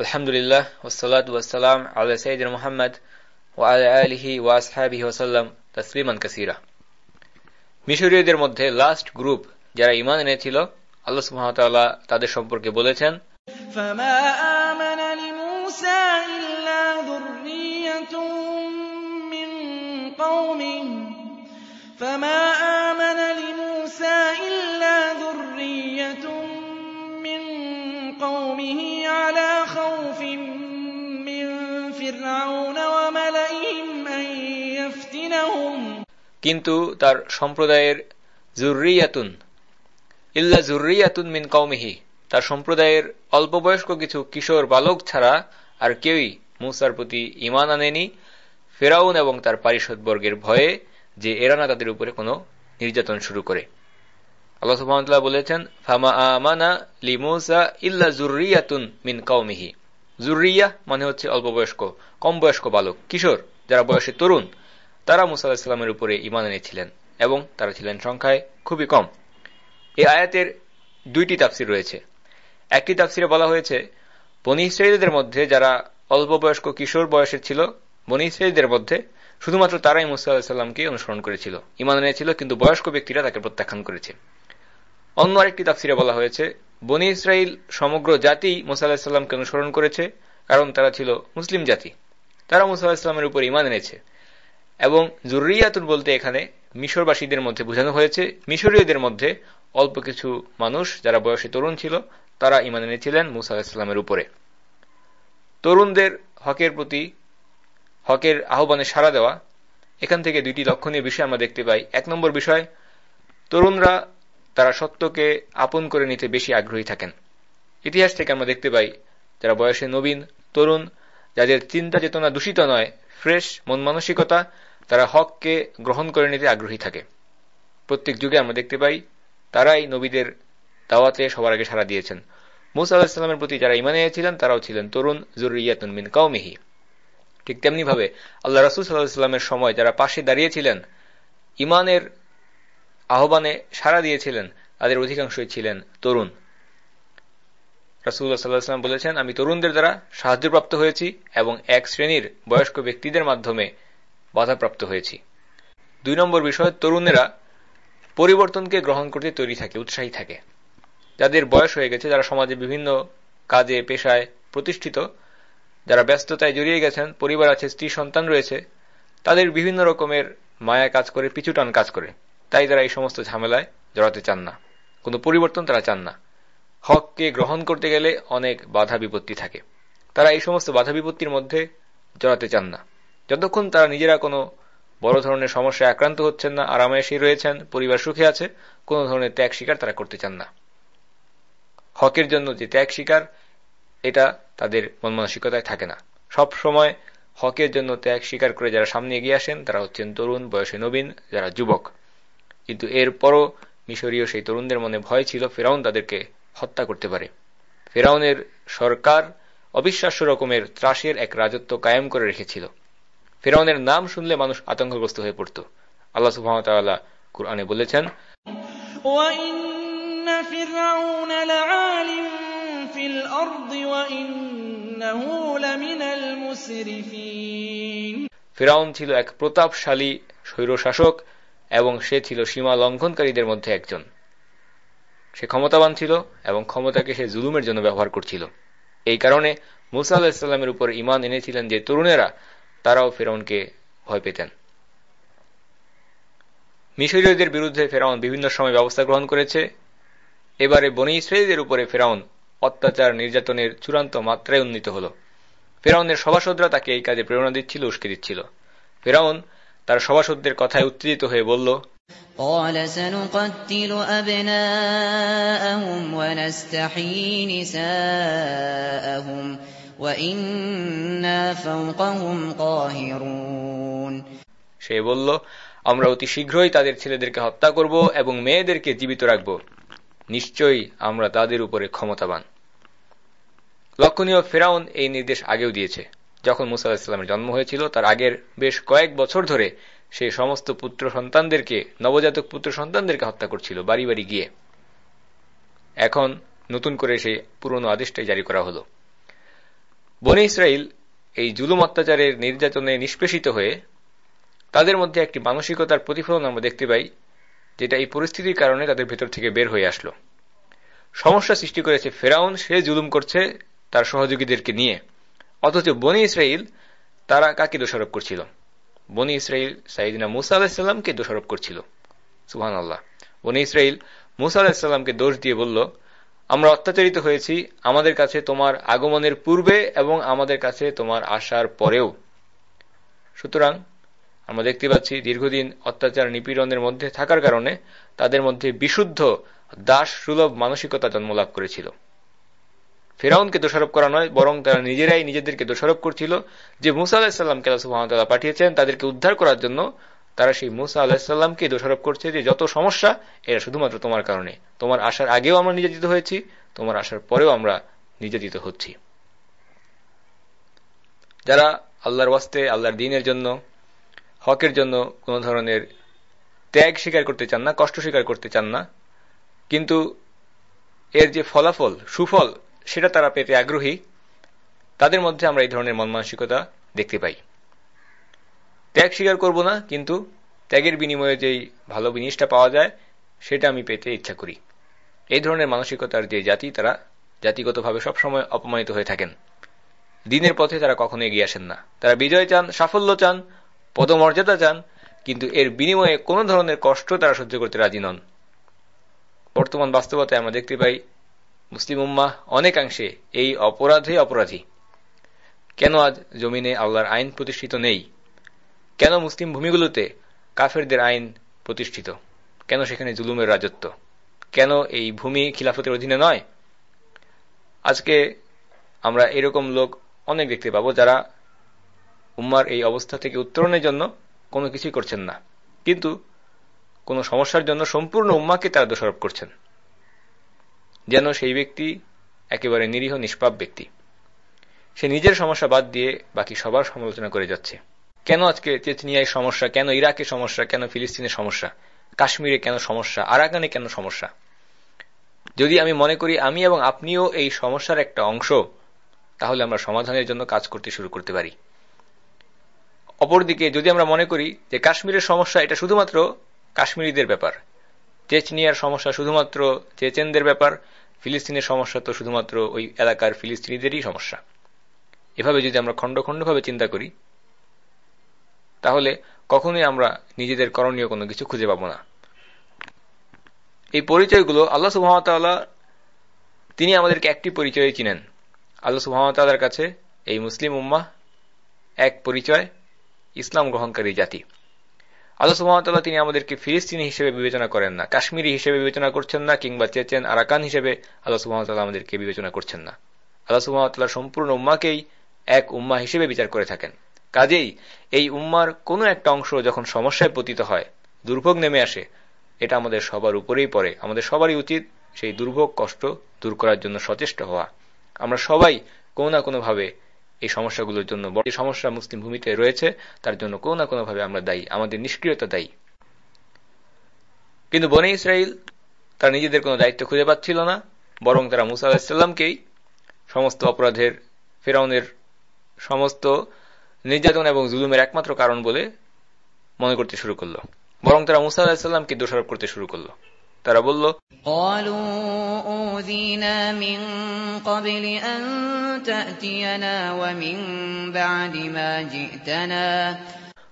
الحمد لله والصلاة والسلام على سيدنا محمد وعلى آله وأصحابه وسلم تسليما كثيرا مشوريو در مدده لاست گروپ جارا ايمان نتيلا الله سبحانه وتعالى تعدش شمبر كي بولتن فما آمن لموسى إلا ذرية من قومه فما آمن قومه على خوف من فرعون وملئهم أن يفتنهم কিন্তু তার সম্প্রদায়ের জুরিয়াতুন ইল্লা জুরিয়াতুন মিন কৌমিহি তার সম্প্রদায়ের অল্পবয়স্ক কিছু কিশোর বালক ছাড়া আর কেউই মুসার প্রতি ইমান আনেনি ফেরাউন এবং তার পারিষদবর্গের ভয়ে যে এরা না তাদের উপরে কোনো নির্যাতন শুরু করে আল্লাহ বলেছেন, ফামা আমানা ইল্লা জুরিয়াতুন মিন কৌমিহি জুরিয়া মানে হচ্ছে অল্পবয়স্ক কম বয়স্ক বালক, কিশোর, যারা বয়সে তরুণ। তারা মুসা উপরে ইমান এনেছিলেন এবং তারা ছিলেন সংখ্যায় খুবই কম। এই আয়াতের দুইটি তাফসির রয়েছে। একটি তাফসিরে বলা হয়েছে, বনি মধ্যে যারা অল্প বয়স্ক কিশোর বয়সের ছিল, বনি মধ্যে শুধুমাত্র তারাই মুসা আলাহিসাল্লামকে অনুসরণ করেছিল। ইমান এনেছিল, কিন্তু বয়স্ক ব্যক্তিরা তাকে প্রত্যাখ্যান করেছে। অন্য আরেকটি তাফসিরে বলা হয়েছে, বনি ইসরায়েল সমগ্র জাতি মুসা অনুসরণ করেছে, কারণ তারা ছিল মুসলিম জাতি। তারা মুসা উপর ইমান এনেছে। এবং জুরিয়াতুন বলতে এখানে মিশরবাসীদের মধ্যে বোঝানো হয়েছে, মিশরীয়দের মধ্যে অল্প কিছু মানুষ যারা বয়সে তরুণ ছিল, তারা ইমান এনেছিলেন মুসা উপরে। তরুণদের হকের প্রতি, হকের আহ্বানে সাড়া দেওয়া, এখান থেকে দুইটি লক্ষণীয় বিষয় আমরা দেখতে পাই। এক নম্বর বিষয়, তরুণরা তারা সত্যকে আপন করে নিতে বেশি আগ্রহী থাকেন। ইতিহাস থেকে আমরা দেখতে পাই, যারা বয়সে নবীন, তরুণ, যাদের চিন্তা চেতনা দূষিত নয়, ফ্রেশ, মন মানসিকতা, তারা হককে গ্রহণ করে নিতে আগ্রহী থাকে। প্রত্যেক যুগে আমরা দেখতে পাই, তারাই নবীদের দাওয়াতে সবার আগে সাড়া দিয়েছেন। মুসা আলাহিসাল্লামের প্রতি যারা ইমানে ছিলেন তারাও ছিলেন তরুণ, জরুরিয়াতুন মিন কাউমিহি ঠিক তেমনিভাবে আল্লাহ রসুল সাল্লাহামের সময় যারা পাশে দাঁড়িয়েছিলেন ইমানের আহ্বানে সাড়া দিয়েছিলেন, তাদের অধিকাংশই ছিলেন তরুণ। রাসুল্লাহ সাল্লাহাম বলেছেন, আমি তরুণদের দ্বারা সাহায্যপ্রাপ্ত হয়েছি এবং এক শ্রেণির বয়স্ক ব্যক্তিদের মাধ্যমে বাধাপ্রাপ্ত হয়েছি। দুই নম্বর বিষয়, তরুণেরা পরিবর্তনকে গ্রহণ করতে তৈরি থাকে, উৎসাহী থাকে। যাদের বয়স হয়ে গেছে, যারা সমাজে বিভিন্ন কাজে, পেশায় প্রতিষ্ঠিত, যারা ব্যস্ততায় জড়িয়ে গেছেন, পরিবার আছে, স্ত্রী, সন্তান রয়েছে, তাদের বিভিন্ন রকমের মায়া কাজ করে পিছুটান কাজ করে। তাই তারা এই সমস্ত ঝামেলায় জড়াতে চান না। কোনো পরিবর্তন তারা চান না। হককে গ্রহণ করতে গেলে অনেক বাধা বিপত্তি থাকে। তারা এই সমস্ত বাধা বিপত্তির মধ্যে জড়াতে চান না। যতক্ষণ তারা নিজেরা কোনো বড় ধরনের সমস্যায় আক্রান্ত হচ্ছেন না আরামায়েশি রয়েছেন, পরিবার সুখে আছে, কোনো ধরনের ত্যাগ স্বীকার তারা করতে চান না। হকের জন্য যে ত্যাগ স্বীকার, এটা তাদের মন মানসিকতায় থাকে না। সব সময় হকের জন্য ত্যাগ স্বীকার করে যারা সামনে এগিয়ে আসেন, তারা হচ্ছেন তরুণ, বয়সে নবীন, যারা যুবক। কিন্তু এরপরও মিশরীয় সেই তরুণদের মনে ভয় ছিল ফেরাউন তাদেরকে হত্যা করতে পারে। ফেরাউনের সরকার অবিশ্বাস্য রকমের ত্রাসের এক রাজত্ব কায়েম করে রেখেছিল। ফেরাউনের নাম শুনলে মানুষ আতঙ্কগ্রস্ত হয়ে পড়ত। আল্লাহ সুহামতাল্লাহ কুরআনে বলেছেন ফেরাউন ছিল এক প্রতাপশালী স্বৈরশাসক। এবং সে ছিল সীমা লঙ্ঘনকারীদের মধ্যে একজন। সে ক্ষমতাবান ছিল এবং ক্ষমতাকে সে জুলুমের জন্য ব্যবহার করছিল। এই কারণে মুসা আল্লাহিসাল্লামের উপর ইমান এনেছিলেন যে তরুণেরা, তারাও ফেরাউনকে ভয় পেতেন। মিশরীয়দের বিরুদ্ধে ফেরাউন বিভিন্ন সময় ব্যবস্থা গ্রহণ করেছে। এবারে বনি ইসরায়েলদের উপরে ফেরাউন অত্যাচার, নির্যাতনের চূড়ান্ত মাত্রায় উন্নীত হল। ফেরাউনের সভাসদরা তাকে এই কাজে প্রেরণা দিচ্ছিল, উস্কে দিচ্ছিল। ফেরাউন তার সভাসদদের কথায় উত্তেজিত হয়ে বলল قال سنقتل أبناءهم ونستحيي نساءهم وإنا فوقهم قاهرون সে বলল আমরা অতি শীঘ্রই তাদের ছেলেদেরকে হত্যা করব এবং মেয়েদেরকে জীবিত রাখব নিশ্চয়ই আমরা তাদের উপরে ক্ষমতাবান লক্ষণীয় ফেরাউন এই নির্দেশ আগেও দিয়েছে যখন মুসা আলাহিসাল্লামের জন্ম হয়েছিল, তার আগের বেশ কয়েক বছর ধরে সে সমস্ত পুত্র সন্তানদেরকে, নবজাতক পুত্র সন্তানদেরকে হত্যা করছিল বাড়ি বাড়ি গিয়ে। এখন নতুন করে সেই পুরনো আদেশটাই জারি করা হলো। বনে ইসরায়েল এই জুলুম অত্যাচারের নির্যাতনে নিষ্পেষিত হয়ে তাদের মধ্যে একটি মানসিকতার প্রতিফলন আমরা দেখতে পাই, যেটা এই পরিস্থিতির কারণে তাদের ভেতর থেকে বের হয়ে আসলো। সমস্যা সৃষ্টি করেছে ফেরাউন, সে জুলুম করছে তার সহযোগীদেরকে নিয়ে। অথচ বনি ইসরায়েল তারা কাকে দোষারোপ করছিল? বনি ইসরায়েল সাইদিনা মুসা আলাহিসাল্লামকে দোষারোপ করছিল। সুহান আল্লাহ বনি ইসরায়েল মুসা আলাহিসাল্লামকে দোষ দিয়ে বলল, আমরা অত্যাচারিত হয়েছি, আমাদের কাছে তোমার আগমনের পূর্বে এবং আমাদের কাছে তোমার আসার পরেও। সুতরাং আমরা দেখতে পাচ্ছি দীর্ঘদিন অত্যাচার নিপীড়নের মধ্যে থাকার কারণে তাদের মধ্যে বিশুদ্ধ দাস সুলভ মানসিকতা জন্মলাভ করেছিল। ফেরাউনকে দোষারোপ করা নয়, বরং তারা নিজেরাই নিজেদেরকে দোষারোপ করছিল যে মুসা আলাহিসাল্লামকে আল্লাহ পাঠিয়েছেন, তাদেরকে উদ্ধার করার জন্য তারা সেই মুসা আলাহিসাল্লামকে দোষারোপ করছে যে যত সমস্যা, এরা শুধুমাত্র তোমার কারণে। তোমার আসার আগেও আমরা নির্যাতিত হয়েছি, তোমার আসার পরেও আমরা নির্যাতিত হচ্ছি। যারা আল্লাহর ওয়াস্তে, আল্লাহর দিনের জন্য, হকের জন্য কোন ধরনের ত্যাগ স্বীকার করতে চান না, কষ্ট স্বীকার করতে চান না, কিন্তু এর যে ফলাফল, সুফল সেটা তারা পেতে আগ্রহী। তাদের মধ্যে আমরা এই ধরনের মন মানসিকতা দেখতে পাই। ত্যাগ স্বীকার করব না, কিন্তু ত্যাগের বিনিময়ে যেই ভালো জিনিসটা পাওয়া যায়, সেটা আমি পেতে ইচ্ছা করি। এই ধরনের মানসিকতার যে জাতি, তারা জাতিগতভাবে সবসময় অপমানিত হয়ে থাকেন। দিনের পথে তারা কখনো এগিয়ে আসেন না। তারা বিজয় চান, সাফল্য চান, পদমর্যাদা চান, কিন্তু এর বিনিময়ে কোন ধরনের কষ্ট তারা সহ্য করতে রাজি নন। বর্তমান বাস্তবতায় আমরা দেখতে পাই মুসলিম উম্মা অনেকাংশে এই অপরাধে অপরাধী। কেন আজ জমিনে আল্লাহর আইন প্রতিষ্ঠিত নেই? কেন মুসলিম ভূমিগুলোতে কাফেরদের আইন প্রতিষ্ঠিত? কেন সেখানে জুলুমের রাজত্ব? কেন এই ভূমি খিলাফতের অধীনে নয়? আজকে আমরা এরকম লোক অনেক দেখতে পাবো যারা উম্মার এই অবস্থা থেকে উত্তরণের জন্য কোনো কিছুই করছেন না। কিন্তু কোন সমস্যার জন্য সম্পূর্ণ উম্মাকে তারা দোষারোপ করছেন। যেন সেই ব্যক্তি একেবারে নিরীহ, নিষ্পাপ ব্যক্তি। সে নিজের সমস্যা বাদ দিয়ে বাকি সবার সমালোচনা করে যাচ্ছে। কেন আজকে চেচনিয়ায় সমস্যা? কেন ইরাকে সমস্যা? কেন ফিলিস্তিনের সমস্যা? কাশ্মীরে কেন সমস্যা? আরাকানে কেন সমস্যা? যদি আমি মনে করি আমি এবং আপনিও এই সমস্যার একটা অংশ, তাহলে আমরা সমাধানের জন্য কাজ করতে শুরু করতে পারি। অপরদিকে যদি আমরা মনে করি যে কাশ্মীরের সমস্যা এটা শুধুমাত্র কাশ্মীরিদের ব্যাপার চেচনিয়ার সমস্যা শুধুমাত্র চেচেনদের ব্যাপার, ফিলিস্তিনের সমস্যা তো শুধুমাত্র ওই এলাকার ফিলিস্তিনিদেরই সমস্যা। এভাবে যদি আমরা খণ্ড খণ্ডভাবে চিন্তা করি, তাহলে কখনোই আমরা নিজেদের করণীয় কোনো কিছু খুঁজে পাব না। এই পরিচয়গুলো আল্লাহ সুহামতাল্লাহ তিনি আমাদেরকে একটি পরিচয়ে চিনেন। আল্লাহ সুহামতাল্লাহর কাছে এই মুসলিম উম্মা এক পরিচয়, ইসলাম গ্রহণকারী জাতি। আল্লাহ সুহামতাল্লাহ তিনি আমাদেরকে ফিলিস্তিনি হিসেবে বিবেচনা করেন না, কাশ্মীরি হিসেবে বিবেচনা করছেন না, কিংবা চেচেন আরাকান হিসেবে আল্লাহ সুহামতাল্লাহ আমাদেরকে বিবেচনা করছেন না। আল্লাহ সুহামতাল্লাহ সম্পূর্ণ উম্মাকেই এক উম্মা হিসেবে বিচার করে থাকেন। কাজেই এই উম্মার কোনো একটা অংশ যখন সমস্যায় পতিত হয়, দুর্ভোগ নেমে আসে, এটা আমাদের সবার উপরেই পড়ে। আমাদের সবারই উচিত সেই দুর্ভোগ কষ্ট দূর করার জন্য সচেষ্ট হওয়া। আমরা সবাই কোনো না কোনোভাবে এই সমস্যাগুলোর জন্য বড় সমস্যা মুসলিম ভূমিতে রয়েছে, তার জন্য কোনো না কোনোভাবে আমরা দায়ী, আমাদের নিষ্ক্রিয়তা দায়ী। কিন্তু বনে ইসরায়েল তারা নিজেদের কোনো দায়িত্ব খুঁজে পাচ্ছিল না, বরং তারা মুসা আলাহিসাল্লামকেই সমস্ত অপরাধের, ফেরাউনের সমস্ত নির্যাতন এবং জুলুমের একমাত্র কারণ বলে মনে করতে শুরু করল। বরং তারা মুসা আলাহিসাল্লামকে দোষারোপ করতে শুরু করল। তারা বলল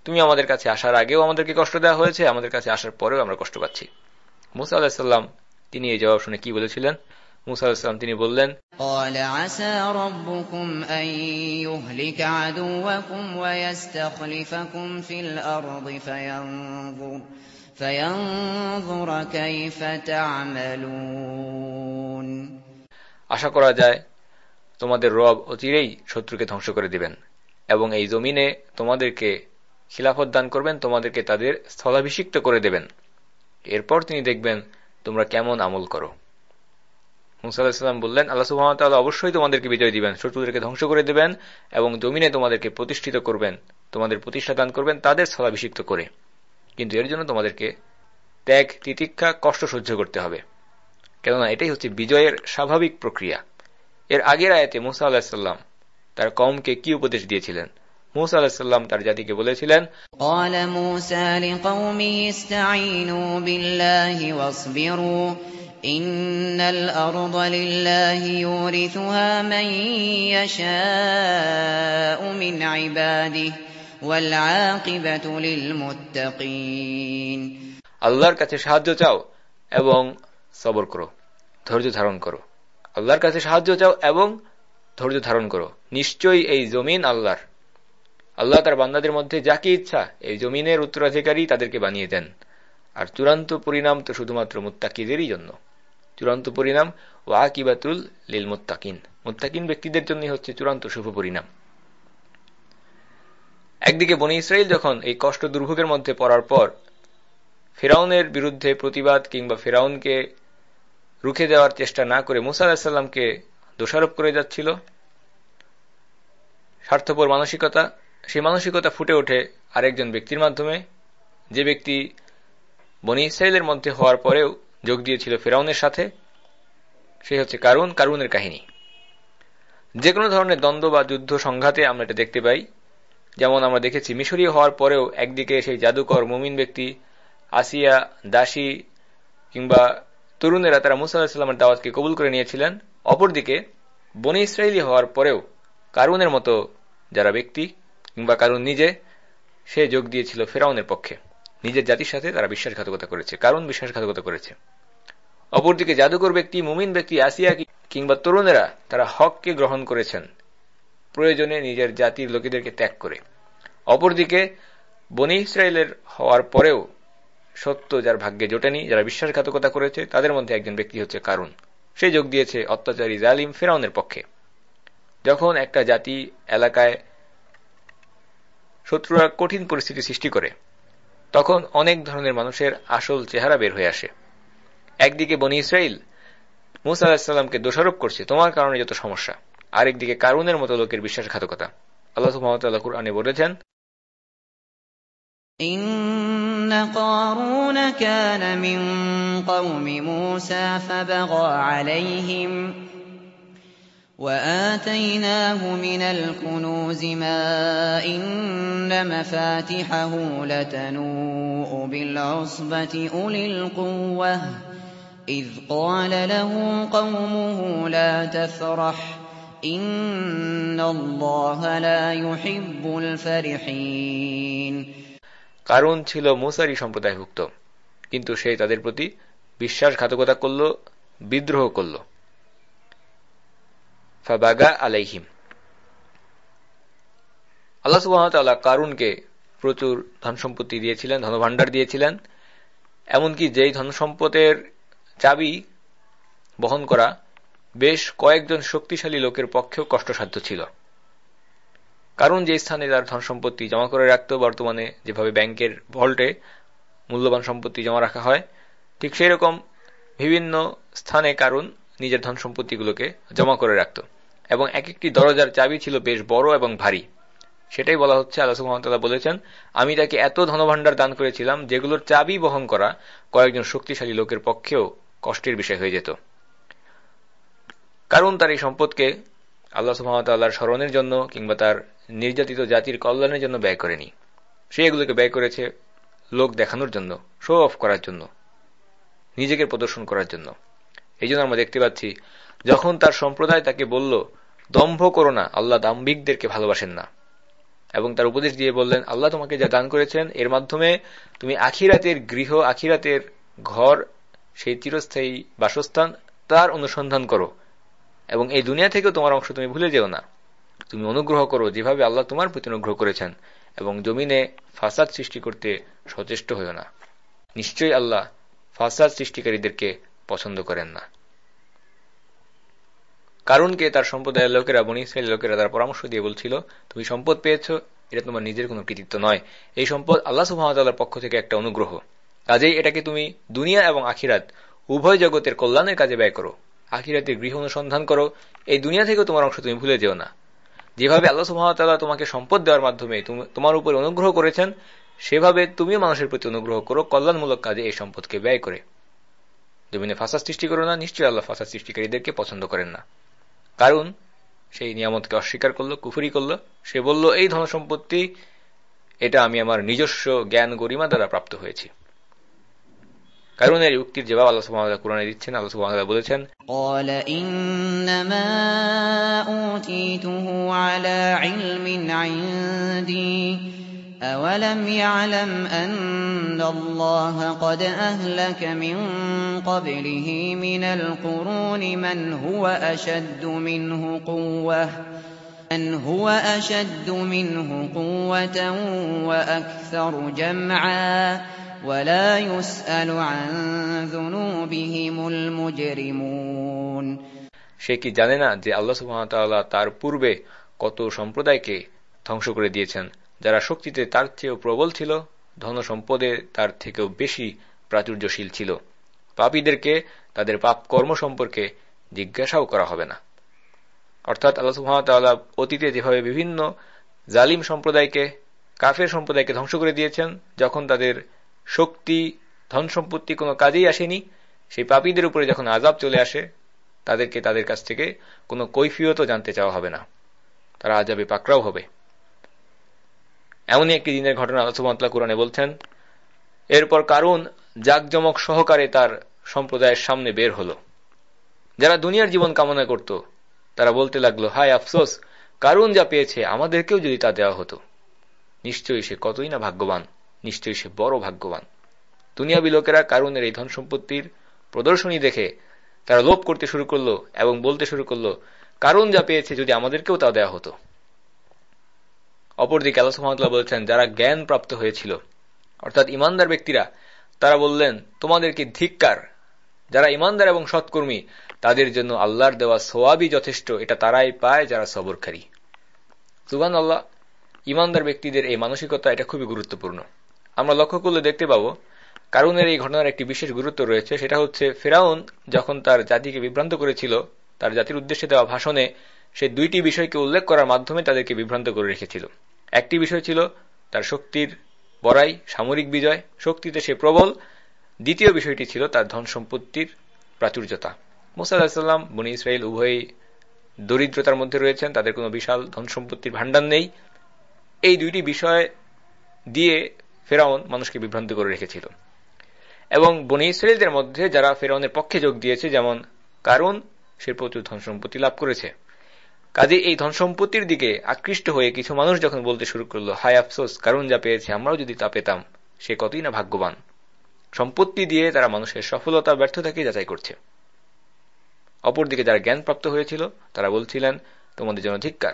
তুমি আমাদের কাছে আসার আগেও আমাদেরকে কষ্ট দেওয়া হয়েছে আমাদের কাছে আসার পরেও আমরা কষ্ট পাচ্ছি। মুসা আলাহিসাল্লাম তিনি এই জবাব শুনে কি বলেছিলেন? মুসা তিনি বললেন আদুওয়াকুম ওয়া ربكم أن يهلك عدوكم ويستخلفكم في الأرض فينظر فينظر كيف تعملون আশা করা যায় তোমাদের রব অচিরেই শত্রুকে ধ্বংস করে দিবেন এবং এই জমিনে তোমাদেরকে খিলাফত দান করবেন তোমাদেরকে তাদের স্থলাভিষিক্ত করে দেবেন এরপর তিনি দেখবেন তোমরা কেমন আমল করো মুসা আলাহিসাল্লাম বললেন আল্লাহ সুহামতাল্লাহ অবশ্যই তোমাদেরকে বিজয় দিবেন শত্রুদেরকে ধ্বংস করে দেবেন এবং জমিনে তোমাদেরকে প্রতিষ্ঠিত করবেন তোমাদের প্রতিষ্ঠা দান করবেন তাদের স্থলাভিষিক্ত করে কিন্তু এর জন্য তোমাদেরকে ত্যাগ, তিতিক্ষা, কষ্ট সহ্য করতে হবে। কেননা এটাই হচ্ছে বিজয়ের স্বাভাবিক প্রক্রিয়া। এর আগের আয়াতে মোসা আল্লাহিসাল্লাম তার কমকে কি উপদেশ দিয়েছিলেন? মুসা তার জাতিকে বলেছিলেন ইন্নাল আল্লাহর কাছে সাহায্য চাও এবং সবর করো, ধৈর্য ধারণ করো। আল্লাহর কাছে সাহায্য চাও এবং ধৈর্য ধারণ করো। নিশ্চয়ই এই জমিন আল্লাহর। আল্লাহ তার বান্দাদের মধ্যে যা কি ইচ্ছা এই জমিনের উত্তরাধিকারী তাদেরকে বানিয়ে দেন। আর চূড়ান্ত পরিণাম তো শুধুমাত্র মুত্তাকিদেরই জন্য। চূড়ান্ত পরিণাম ওয়াকিবাতুল লিল মুত্তাকিন মুত্তাকিন ব্যক্তিদের জন্যই হচ্ছে চূড়ান্ত শুভ পরিণাম। একদিকে বনি ইসরায়েল যখন এই কষ্ট দুর্ভোগের মধ্যে পড়ার পর ফেরাউনের বিরুদ্ধে প্রতিবাদ কিংবা ফেরাউনকে রুখে দেওয়ার চেষ্টা না করে মুসা আলাহিসাল্লামকে দোষারোপ করে যাচ্ছিল, স্বার্থপর মানসিকতা, সেই মানসিকতা ফুটে ওঠে আরেকজন ব্যক্তির মাধ্যমে। যে ব্যক্তি বনি ইসরায়েলের মধ্যে হওয়ার পরেও যোগ দিয়েছিল ফেরাউনের সাথে, সে হচ্ছে কারুন, কারুনের কাহিনী। যে কোনো ধরনের দ্বন্দ্ব বা যুদ্ধ সংঘাতে আমরা এটা দেখতে পাই। যেমন আমরা দেখেছি মিশরীয় হওয়ার পরেও একদিকে সেই জাদুকর মুমিন ব্যক্তি আসিয়া, দাসী কিংবা তরুণেরা তারা মুসা দাওয়াতকে কবুল করে নিয়েছিলেন। অপরদিকে বনি ইসরায়েলি হওয়ার পরেও কারুনের মতো যারা ব্যক্তি কিংবা কারুন নিজে, সে যোগ দিয়েছিল ফেরাউনের পক্ষে। নিজের জাতির সাথে তারা বিশ্বাসঘাতকতা করেছে কারণ বিশ্বাসঘাতকতা করেছে। অপরদিকে জাদুকর ব্যক্তি, মুমিন ব্যক্তি আসিয়া কিংবা তরুণেরা তারা হককে গ্রহণ করেছেন। প্রয়োজনে নিজের জাতির লোকেদেরকে ত্যাগ করে। অপরদিকে, বনি ইসরায়েলের হওয়ার পরেও সত্য যার ভাগ্যে জোটেনি, যারা বিশ্বাসঘাতকতা করেছে, তাদের মধ্যে একজন ব্যক্তি হচ্ছে কারুন। সে যোগ দিয়েছে অত্যাচারী জালিম ফেরাউনের পক্ষে। যখন একটা জাতি এলাকায় শত্রুরা কঠিন পরিস্থিতি সৃষ্টি করে, তখন অনেক ধরনের মানুষের আসল চেহারা বের হয়ে আসে। একদিকে বনি ইসরায়েল মুসা আলাহিসাল্লামকে দোষারোপ করছে, তোমার কারণে যত সমস্যা। আরেকদিকে কারুনের মতো লোকের বিশ্বাসঘাতকতা আল্লাহ সুহামতাল্লাহ কুরআনে বলেছেন إن قارون كان من قوم موسى فبغى عليهم وآتيناه من الكنوز ما إن مفاتحه لتنوء بالعصبة أولي القوة إذ قال له قومه لا تفرح কারণ ছিল মোসারি সম্প্রদায়ভুক্ত, কিন্তু সে তাদের প্রতি বিশ্বাসঘাতকতা করল, বিদ্রোহ করল। আলাইহিম। আল্লাহ সুবাহতাল্লাহ কারুনকে প্রচুর ধন সম্পত্তি দিয়েছিলেন, ধনভাণ্ডার দিয়েছিলেন, এমনকি যেই ধন সম্পদের চাবি বহন করা বেশ কয়েকজন শক্তিশালী লোকের পক্ষেও কষ্টসাধ্য ছিল। কারণ যে স্থানে তার ধন সম্পত্তি জমা করে রাখত, বর্তমানে যেভাবে ব্যাংকের ভল্টে মূল্যবান সম্পত্তি জমা রাখা হয়, ঠিক সেই রকম বিভিন্ন স্থানে কারণ নিজের ধন সম্পত্তিগুলোকে জমা করে রাখত। এবং এক একটি দরজার চাবি ছিল বেশ বড় এবং ভারী। সেটাই বলা হচ্ছে, আল্লাহ সুহামতাল্লাহ বলেছেন, আমি তাকে এত ধনভাণ্ডার দান করেছিলাম, যেগুলোর চাবি বহন করা কয়েকজন শক্তিশালী লোকের পক্ষেও কষ্টের বিষয় হয়ে যেত। কারণ তার এই সম্পদকে আল্লাহ সুহামতাল্লাহর স্মরণের জন্য কিংবা তার নির্যাতিত জাতির কল্যাণের জন্য ব্যয় করেনি। সে এগুলোকে ব্যয় করেছে লোক দেখানোর জন্য শো অফ করার জন্য, নিজেকে প্রদর্শন করার জন্য। এই জন্য আমরা দেখতে পাচ্ছি, যখন তার সম্প্রদায় তাকে বলল, দম্ভ করো না, আল্লাহ দাম্ভিকদেরকে ভালোবাসেন না। এবং তার উপদেশ দিয়ে বললেন, আল্লাহ তোমাকে যা দান করেছেন, এর মাধ্যমে তুমি আখিরাতের গৃহ, আখিরাতের ঘর, সেই চিরস্থায়ী বাসস্থান, তার অনুসন্ধান করো। এবং এই দুনিয়া থেকেও তোমার অংশ তুমি ভুলে যেও না। তুমি অনুগ্রহ করো যেভাবে আল্লাহ তোমার প্রতি অনুগ্রহ করেছেন এবং জমিনে ফাসাদ সৃষ্টি করতে সচেষ্ট হইও না। নিশ্চয়ই আল্লাহ ফাসাদ সৃষ্টিকারীদেরকে পছন্দ করেন না। কারণকে তার সম্প্রদায়ের লোকেরা, বনি ইসরায়েলের লোকেরা তার পরামর্শ দিয়ে বলছিল, তুমি সম্পদ পেয়েছ, এটা তোমার নিজের কোনো কৃতিত্ব নয়। এই সম্পদ আল্লাহ সুহামতাল্লাহর পক্ষ থেকে একটা অনুগ্রহ। কাজেই এটাকে তুমি দুনিয়া এবং আখিরাত উভয় জগতের কল্যাণের কাজে ব্যয় করো। আখিরাতের গৃহ অনুসন্ধান করো, এই দুনিয়া থেকেও তোমার অংশ তুমি ভুলে যেও না। যেভাবে আল্লাহ সুহামতাল্লাহ তোমাকে সম্পদ দেওয়ার মাধ্যমে তোমার উপর অনুগ্রহ করেছেন, সেভাবে তুমিও মানুষের প্রতি অনুগ্রহ করো, কল্যাণমূলক কাজে এই সম্পদকে ব্যয় করে। জমিনে ফাঁসা সৃষ্টি করো না, নিশ্চয়ই আল্লাহ ফাঁসা সৃষ্টিকারীদেরকে পছন্দ করেন না। কারণ, সেই নিয়ামতকে অস্বীকার করল, কুফুরি করল, সে বলল, এই ধন সম্পত্তি এটা আমি আমার নিজস্ব জ্ঞান গরিমা দ্বারা প্রাপ্ত হয়েছি। কারণ এর উক্তির জবাব আল্লাহ সুবহানাহু কোরআনে দিচ্ছেন আল্লাহ সুবহানাহু বলেছেন قال إنما أوتيته على علم عندي أولم يعلم أن الله قد أهلك من قبله من القرون من هو أشد منه قوةً من هو أشد منه قوة وأكثر جمعا ولا يسأل عن ذنوبهم المجرمون সে কি জানে না যে আল্লাহ সুহামতাল্লাহ তার পূর্বে কত সম্প্রদায়কে ধ্বংস করে দিয়েছেন যারা শক্তিতে তার চেয়েও প্রবল ছিল ধন সম্পদে তার থেকেও বেশি প্রাচুর্যশীল ছিল পাপীদেরকে তাদের পাপ কর্ম সম্পর্কে জিজ্ঞাসাও করা হবে না অর্থাৎ আল্লাহ সুহামতাল্লাহ অতীতে যেভাবে বিভিন্ন জালিম সম্প্রদায়কে কাফের সম্প্রদায়কে ধ্বংস করে দিয়েছেন যখন তাদের শক্তি, ধন সম্পত্তি কোনো কাজেই আসেনি। সেই পাপীদের উপরে যখন আজাব চলে আসে, তাদেরকে তাদের কাছ থেকে কোনো কৈফিয়তও জানতে চাওয়া হবে না। তারা আজাবে পাকড়াও হবে। এমনই একটি দিনের ঘটনা আল্লাহ কোরআনে বলছেন, এরপর কারণ জাকজমক সহকারে তার সম্প্রদায়ের সামনে বের হল। যারা দুনিয়ার জীবন কামনা করত, তারা বলতে লাগল, হায় আফসোস কারণ যা পেয়েছে, আমাদেরকেও যদি তা দেওয়া হতো। নিশ্চয়ই সে কতই না ভাগ্যবান। নিশ্চয়ই সে বড় ভাগ্যবান। দুনিয়াবি লোকেরা কারণের এই ধন সম্পত্তির প্রদর্শনী দেখে তারা লোভ করতে শুরু করল এবং বলতে শুরু করল, কারণ যা পেয়েছে যদি আমাদেরকেও তা দেওয়া হতো। অপরদিকে আল্লাহ বলছেন, যারা জ্ঞান প্রাপ্ত হয়েছিল, অর্থাৎ ইমানদার ব্যক্তিরা, তারা বললেন, তোমাদেরকে ধিক্কার। যারা ইমানদার এবং সৎকর্মী, তাদের জন্য আল্লাহর দেওয়া সোয়াবই যথেষ্ট। এটা তারাই পায় যারা সবরকারী সুবান আল্লাহ ইমানদার ব্যক্তিদের এই মানসিকতা, এটা খুবই গুরুত্বপূর্ণ। আমরা লক্ষ্য করলে দেখতে পাব কারণের এই ঘটনার একটি বিশেষ গুরুত্ব রয়েছে। সেটা হচ্ছে, ফেরাউন যখন তার জাতিকে বিভ্রান্ত করেছিল, তার জাতির উদ্দেশ্যে দেওয়া ভাষণে সে দুইটি বিষয়কে উল্লেখ করার মাধ্যমে তাদেরকে বিভ্রান্ত করে রেখেছিল। একটি বিষয় ছিল তার শক্তির বড়াই, সামরিক বিজয়, শক্তিতে সে প্রবল। দ্বিতীয় বিষয়টি ছিল তার ধন সম্পত্তির প্রাচুর্যতা। মুসা আলাহিসাল্লাম বনি ইসরায়েল উভয়ই দরিদ্রতার মধ্যে রয়েছেন, তাদের কোনো বিশাল ধন সম্পত্তির ভাণ্ডার নেই। এই দুইটি বিষয় দিয়ে ফেরাউন মানুষকে বিভ্রান্ত করে রেখেছিল। এবং বনি ইসরায়েলদের মধ্যে যারা ফেরাউনের পক্ষে যোগ দিয়েছে, যেমন কারণ সে প্রচুর ধন সম্পত্তি লাভ করেছে। কাজে এই ধন সম্পত্তির দিকে আকৃষ্ট হয়ে কিছু মানুষ যখন বলতে শুরু করল, হায় আফসোস কারণ যা পেয়েছে, আমরাও যদি তা পেতাম, সে কতই না ভাগ্যবান। সম্পত্তি দিয়ে তারা মানুষের সফলতা, ব্যর্থতাকে যাচাই করছে। অপরদিকে যারা জ্ঞানপ্রাপ্ত হয়েছিল, তারা বলছিলেন, তোমাদের জন্য ধিক্কার।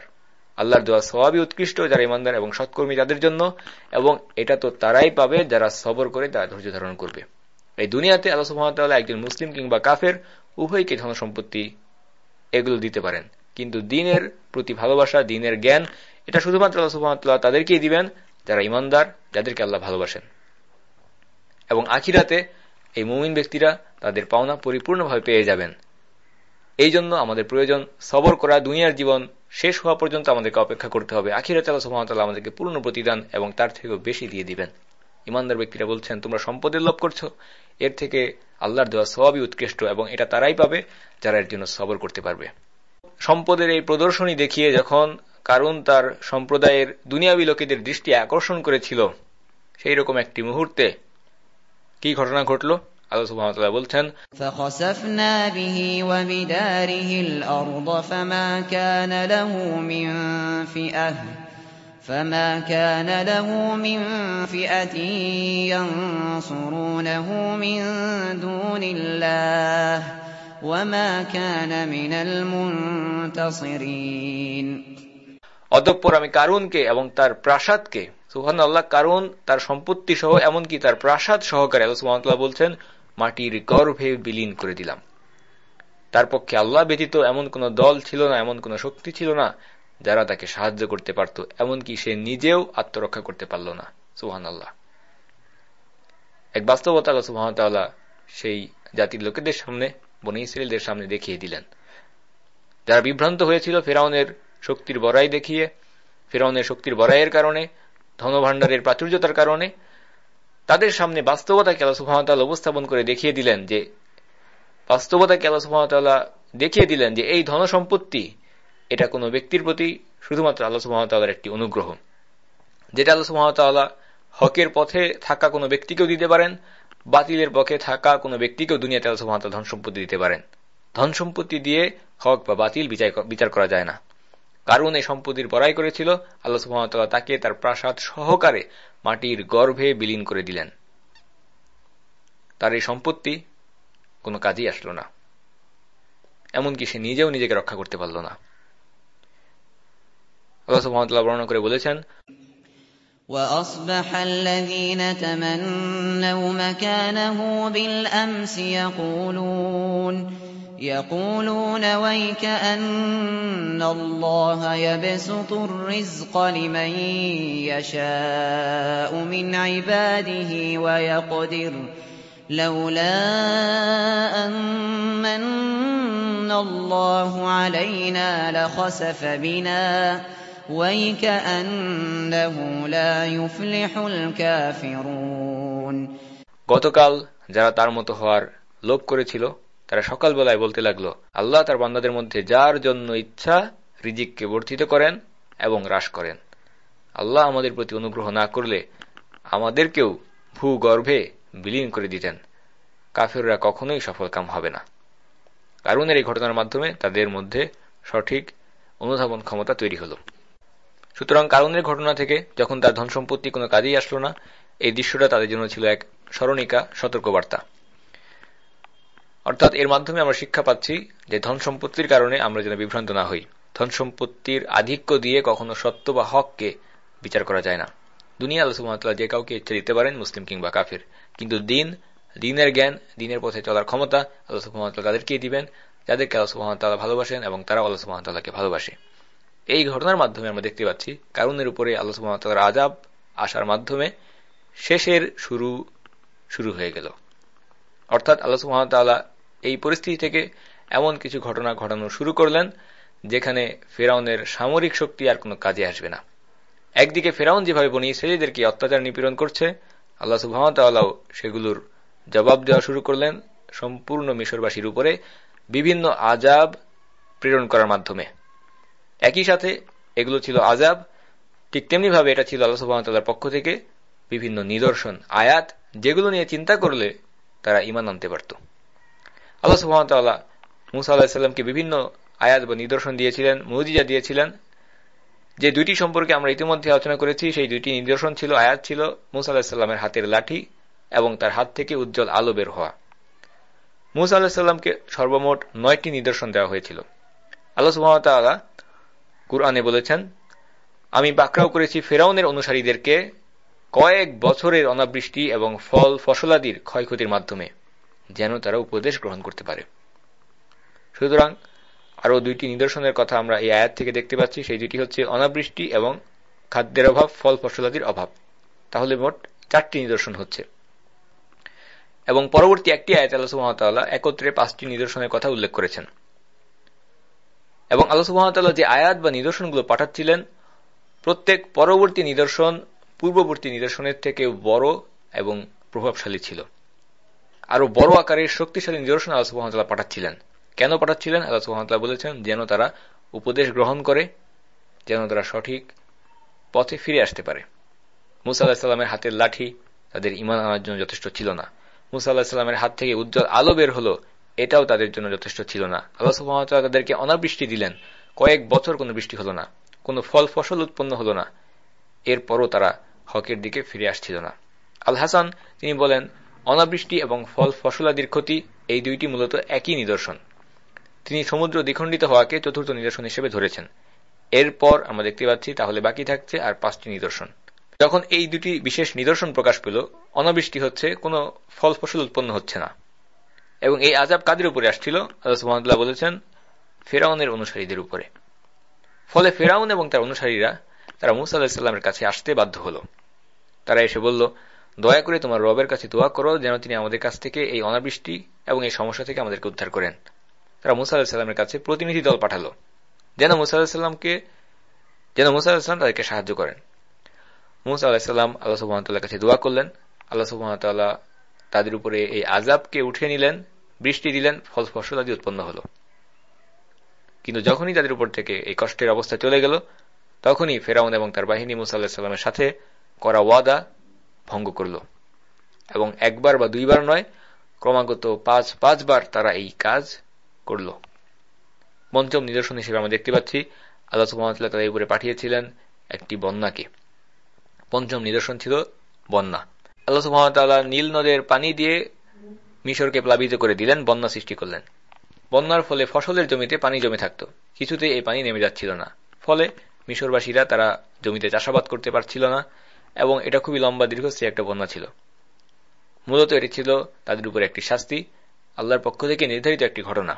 আল্লাহর দেওয়া স্বভাবই উৎকৃষ্ট, যারা ইমানদার এবং সৎকর্মী তাদের জন্য, এবং এটা তো তারাই পাবে যারা সবর করে তারা ধৈর্য ধারণ করবে। এই দুনিয়াতে আল্লাহ সুহামতাল্লাহ একজন মুসলিম কিংবা কাফের উভয়কে ধন সম্পত্তি এগুলো দিতে পারেন। কিন্তু দিনের প্রতি ভালোবাসা, দিনের জ্ঞান, এটা শুধুমাত্র আল্লাহ সুহামতাল্লাহ তাদেরকেই দিবেন, যারা ইমানদার যাদেরকে আল্লাহ ভালোবাসেন। এবং আখিরাতে এই মুমিন ব্যক্তিরা তাদের পাওনা পরিপূর্ণভাবে পেয়ে যাবেন। এই জন্য আমাদের প্রয়োজন সবর করা, দুনিয়ার জীবন শেষ হওয়া পর্যন্ত আমাদেরকে অপেক্ষা করতে হবে। আখিরাতে আল্লাহ সুহামতাল্লাহ আমাদেরকে পূর্ণ প্রতিদান এবং তার থেকেও বেশি দিয়ে দিবেন। ইমানদার ব্যক্তিরা বলছেন, তোমরা সম্পদের লোভ করছ। এর থেকে আল্লাহর দেওয়া সবই উৎকৃষ্ট এবং এটা তারাই পাবে যারা এর জন্য সবর করতে পারবে। সম্পদের এই প্রদর্শনী দেখিয়ে যখন কারণ তার সম্প্রদায়ের দুনিয়াবী লোকেদের দৃষ্টি আকর্ষণ করেছিল সেই রকম একটি মুহূর্তে কি ঘটনা ঘটল? আল্লাহ সুবহানাহু বলছেন فخسفنا به وبداره الأرض فما كان له من فئة فما كان له من فئة ينصرونه من دون الله وما كان من المنتصرين অতঃপর আমি কারুনকে এবং তার প্রাসাদকে সুহান আল্লাহ কারণ তার সম্পত্তি সহ এমনকি তার প্রাসাদ সহকারে আল্লাহ সুহামতাল্লাহ বলছেন মাটির গর্ভে বিলীন করে দিলাম। তার পক্ষে আল্লাহ ব্যতীত এমন কোন দল ছিল না, এমন কোন শক্তি ছিল না যারা তাকে সাহায্য করতে পারত, এমনকি সে নিজেও আত্মরক্ষা করতে পারল না। সুহান আল্লাহ এক বাস্তবতা সুহামতাল্লাহ সেই জাতির লোকেদের সামনে, বনি ইসরায়েলদের সামনে দেখিয়ে দিলেন। যারা বিভ্রান্ত হয়েছিল ফেরাউনের শক্তির বড়াই দেখিয়ে, ফেরাউনের শক্তির বড়াইয়ের কারণে, ধনভাণ্ডারের প্রাচুর্যতার কারণে তাদের সামনে বাস্তবতাকে আল্লাহ সুহামতাল্লাহ উপস্থাপন করে দেখিয়ে দিলেন যে, বাস্তবতাকে আল্লাহ সুহামতাল্লাহ দেখিয়ে দিলেন যে এই ধন সম্পত্তি এটা কোনো ব্যক্তির প্রতি শুধুমাত্র আল্লাহ সুহামতাল্লাহর একটি অনুগ্রহ। যেটা আল্লাহ সুহামতাল্লাহ হকের পথে থাকা কোনো ব্যক্তিকেও দিতে পারেন, বাতিলের পক্ষে থাকা কোনো ব্যক্তিকেও দুনিয়াতে আল্লাহ সুহামতাল ধন সম্পত্তি দিতে পারেন। ধন সম্পত্তি দিয়ে হক বা বাতিল বিচার করা যায় না। কারণ এই সম্পত্তির বড়াই করেছিল আল্লাহ সুহামতাল্লাহ তাকে তার প্রাসাদ সহকারে মাটির গর্ভে বিলীন করে দিলেন তার এই সম্পত্তি কোনো কাজই আসলো না এমনকি সে নিজেও নিজেকে রক্ষা করতে পারল না আল্লাহ সুহামতাল্লাহ বর্ণনা করে বলেছেন وأصبح الذين تمنوا مكانه بالأمس يقولون يقولون ويك أن الله يبسط الرزق لمن يشاء من عباده ويقدر لولا أن من الله علينا لخسف بنا ويكأنه لا يفلح الكافرون গতকাল যারা তার মতো হওয়ার লোভ করেছিল তারা সকালবেলায় বলতে লাগল, আল্লাহ তার বান্দাদের মধ্যে যার জন্য ইচ্ছা রিজিককে বর্ধিত করেন এবং হ্রাস করেন। আল্লাহ আমাদের প্রতি অনুগ্রহ না করলে আমাদেরকেও ভূগর্ভে বিলীন করে দিতেন। কাফেররা কখনোই সফল কাম হবে না। কারণের এই ঘটনার মাধ্যমে তাদের মধ্যে সঠিক অনুধাবন ক্ষমতা তৈরি হল। সুতরাং কারণের ঘটনা থেকে যখন তার ধন সম্পত্তি কোনো কাজেই আসলো না, এই দৃশ্যটা তাদের জন্য ছিল এক স্মরণিকা সতর্কবার্তা। অর্থাৎ এর মাধ্যমে আমরা শিক্ষা পাচ্ছি যে ধন সম্পত্তির কারণে আমরা যেন বিভ্রান্ত না হই। ধন সম্পত্তির আধিক্য দিয়ে কখনো সত্য বা হককে বিচার করা যায় না। দুনিয়া আল্লাহ যে কাউকে ইচ্ছা দিতে পারেন, মুসলিম কিংবা কাফের। কিন্তু দিন, দিনের জ্ঞান, দিনের পথে চলার ক্ষমতা আল্লাহ তাদেরকেই দিবেন, যাদেরকে আল্লাহ সুহামতাল্লাহ ভালোবাসেন এবং তারা আল্লাহ সুহামতাল্লাহকে ভালোবাসে। এই ঘটনার মাধ্যমে আমরা দেখতে পাচ্ছি কারণের উপরে আল্লাহ সুহামতাল্লাহর আজাব আসার মাধ্যমে শেষের শুরু শুরু হয়ে গেল। অর্থাৎ আল্লাহ সুহামতাল্লাহ এই পরিস্থিতি থেকে এমন কিছু ঘটনা ঘটানো শুরু করলেন, যেখানে ফেরাউনের সামরিক শক্তি আর কোনো কাজে আসবে না। একদিকে ফেরাউন যেভাবে বনি ছেলেদেরকে অত্যাচার নিপীড়ন করছে? আল্লাহ সুহামতাল্লাহ সেগুলোর জবাব দেওয়া শুরু করলেন সম্পূর্ণ মিশরবাসীর উপরে বিভিন্ন আজাব প্রেরণ করার মাধ্যমে। একই সাথে এগুলো ছিল আজাব ঠিক তেমনিভাবে এটা ছিল আল্লাহ সুহামতাল্লাহর পক্ষ থেকে বিভিন্ন নিদর্শন, আয়াত, যেগুলো নিয়ে চিন্তা করলে তারা ইমান আনতে পারত। আল্লাহ সুহামতাল্লাহ মুসা আল্লাহিসাল্লামকে বিভিন্ন আয়াত বা নিদর্শন দিয়েছিলেন মহুজিজা দিয়েছিলেন। যে দুইটি সম্পর্কে আমরা ইতিমধ্যে আলোচনা করেছি, সেই দুইটি নিদর্শন ছিল, আয়াত ছিল মুসা আল্লাহিসাল্লামের হাতের লাঠি এবং তার হাত থেকে উজ্জ্বল আলো বের হওয়া। মুসা আল্লাহিসাল্লামকে সর্বমোট নয়টি নিদর্শন দেওয়া হয়েছিল। আল্লাহ সুহামতাল্লাহ কুরআনে বলেছেন, আমি বাকরাও করেছি ফেরাউনের অনুসারীদেরকে কয়েক বছরের অনাবৃষ্টি এবং ফল ফসলাদির ক্ষয়ক্ষতির মাধ্যমে। যেন তারা উপদেশ গ্রহণ করতে পারে। সুতরাং আরও দুইটি নিদর্শনের কথা আমরা এই আয়াত থেকে দেখতে পাচ্ছি। সেই দুটি হচ্ছে অনাবৃষ্টি এবং খাদ্যের অভাব, ফল ফসলাদির অভাব। তাহলে মোট চারটি নিদর্শন হচ্ছে। এবং পরবর্তী একটি আয়াত আল্লাহ একত্রে পাঁচটি নিদর্শনের কথা উল্লেখ করেছেন। এবং আল্লাহ যে আয়াত বা নিদর্শনগুলো পাঠাচ্ছিলেন, প্রত্যেক পরবর্তী নিদর্শন পূর্ববর্তী নিদর্শনের থেকেও বড় এবং প্রভাবশালী ছিল। আরও বড় আকারের শক্তিশালী নিদর্শন আল্লাহ সুহামতাল্লাহ পাঠাচ্ছিলেন। কেন পাঠাচ্ছিলেন? আল্লাহ সুহামতাল্লাহ বলেছেন, যেন তারা উপদেশ গ্রহণ করে, যেন তারা সঠিক পথে ফিরে আসতে পারে। মুসা আল্লাহিসাল্লামের হাতের লাঠি তাদের ইমান আনার জন্য যথেষ্ট ছিল না। মুসা আল্লাহিসাল্লামের হাত থেকে উজ্জ্বল আলো বের হলো, এটাও তাদের জন্য যথেষ্ট ছিল না। আল্লাহ সুহামতাল্লাহ তাদেরকে অনাবৃষ্টি দিলেন। কয়েক বছর কোনো বৃষ্টি হল না, কোনো ফল, ফসল উৎপন্ন হল না। এরপরও তারা হকের দিকে ফিরে আসছিল না। আল হাসান, তিনি বলেন অনাবৃষ্টি এবং ফল ফসলাদির ক্ষতি, এই দুইটি মূলত একই নিদর্শন। তিনি সমুদ্র দ্বিখণ্ডিত হওয়াকে চতুর্থ নিদর্শন হিসেবে ধরেছেন। এরপর আমরা দেখতে পাচ্ছি তাহলে বাকি থাকছে আর পাঁচটি নিদর্শন। যখন এই দুটি বিশেষ নিদর্শন প্রকাশ পেল, অনাবৃষ্টি হচ্ছে, কোনো ফল ফসল উৎপন্ন হচ্ছে না। এবং এই আজাব কাদের উপরে আসছিল? আল্লাহ বলেছেন, ফেরাউনের অনুসারীদের উপরে। ফলে ফেরাউন এবং তার অনুসারীরা, তারা মুসা আল্লাহিসাল্লামের কাছে আসতে বাধ্য হল। তারা এসে বলল দয়া করে তোমার রবের কাছে দোয়া করো যেন তিনি আমাদের কাছ থেকে এই অনাবৃষ্টি এবং এই সমস্যা থেকে আমাদেরকে উদ্ধার করেন। তারা মুসা আল্লাহিসাল্লামের কাছে প্রতিনিধি দল পাঠালো, যেন মুসা আল্লাহিসাল্লামকে যেন মুসা আল্লাহিসাল্লাম তাদেরকে সাহায্য করেন। মুসা আলাহিসাল্লাম আল্লাহ সুবাহতাল্লাহ কাছে দোয়া করলেন। আল্লাহ সুবাহতাল্লাহ তাদের উপরে এই আজাবকে উঠিয়ে নিলেন, বৃষ্টি দিলেন, ফল ফসল আদি উৎপন্ন হল। কিন্তু যখনই তাদের উপর থেকে এই কষ্টের অবস্থা চলে গেল, তখনই ফেরাউন এবং তার বাহিনী মুসা আল্লাহিসাল্লামের সাথে করা ওয়াদা ভঙ্গ করল। এবং একবার বা দুইবার নয়, ক্রমাগত পাঁচ, পাঁচবার তারা এই কাজ করল। পঞ্চম নিদর্শন হিসেবে আমরা দেখতে পাচ্ছি, আল্লাহ সুহামতাল্লাহ তাদের উপরে পাঠিয়েছিলেন একটি বন্যাকে। পঞ্চম নিদর্শন ছিল বন্যা। আল্লাহ সুহামতাল্লাহ নীল নদের পানি দিয়ে মিশরকে প্লাবিত করে দিলেন, বন্যা সৃষ্টি করলেন। বন্যার ফলে ফসলের জমিতে পানি জমে থাকত। কিছুতে এই পানি নেমে যাচ্ছিল না। ফলে মিশরবাসীরা তারা জমিতে চাষাবাদ করতে পারছিল না। এবং এটা খুবই লম্বা দীর্ঘস্থায়ী একটা বন্যা ছিল। মূলত এটি ছিল তাদের উপর একটি শাস্তি, আল্লাহর পক্ষ থেকে নির্ধারিত একটি ঘটনা।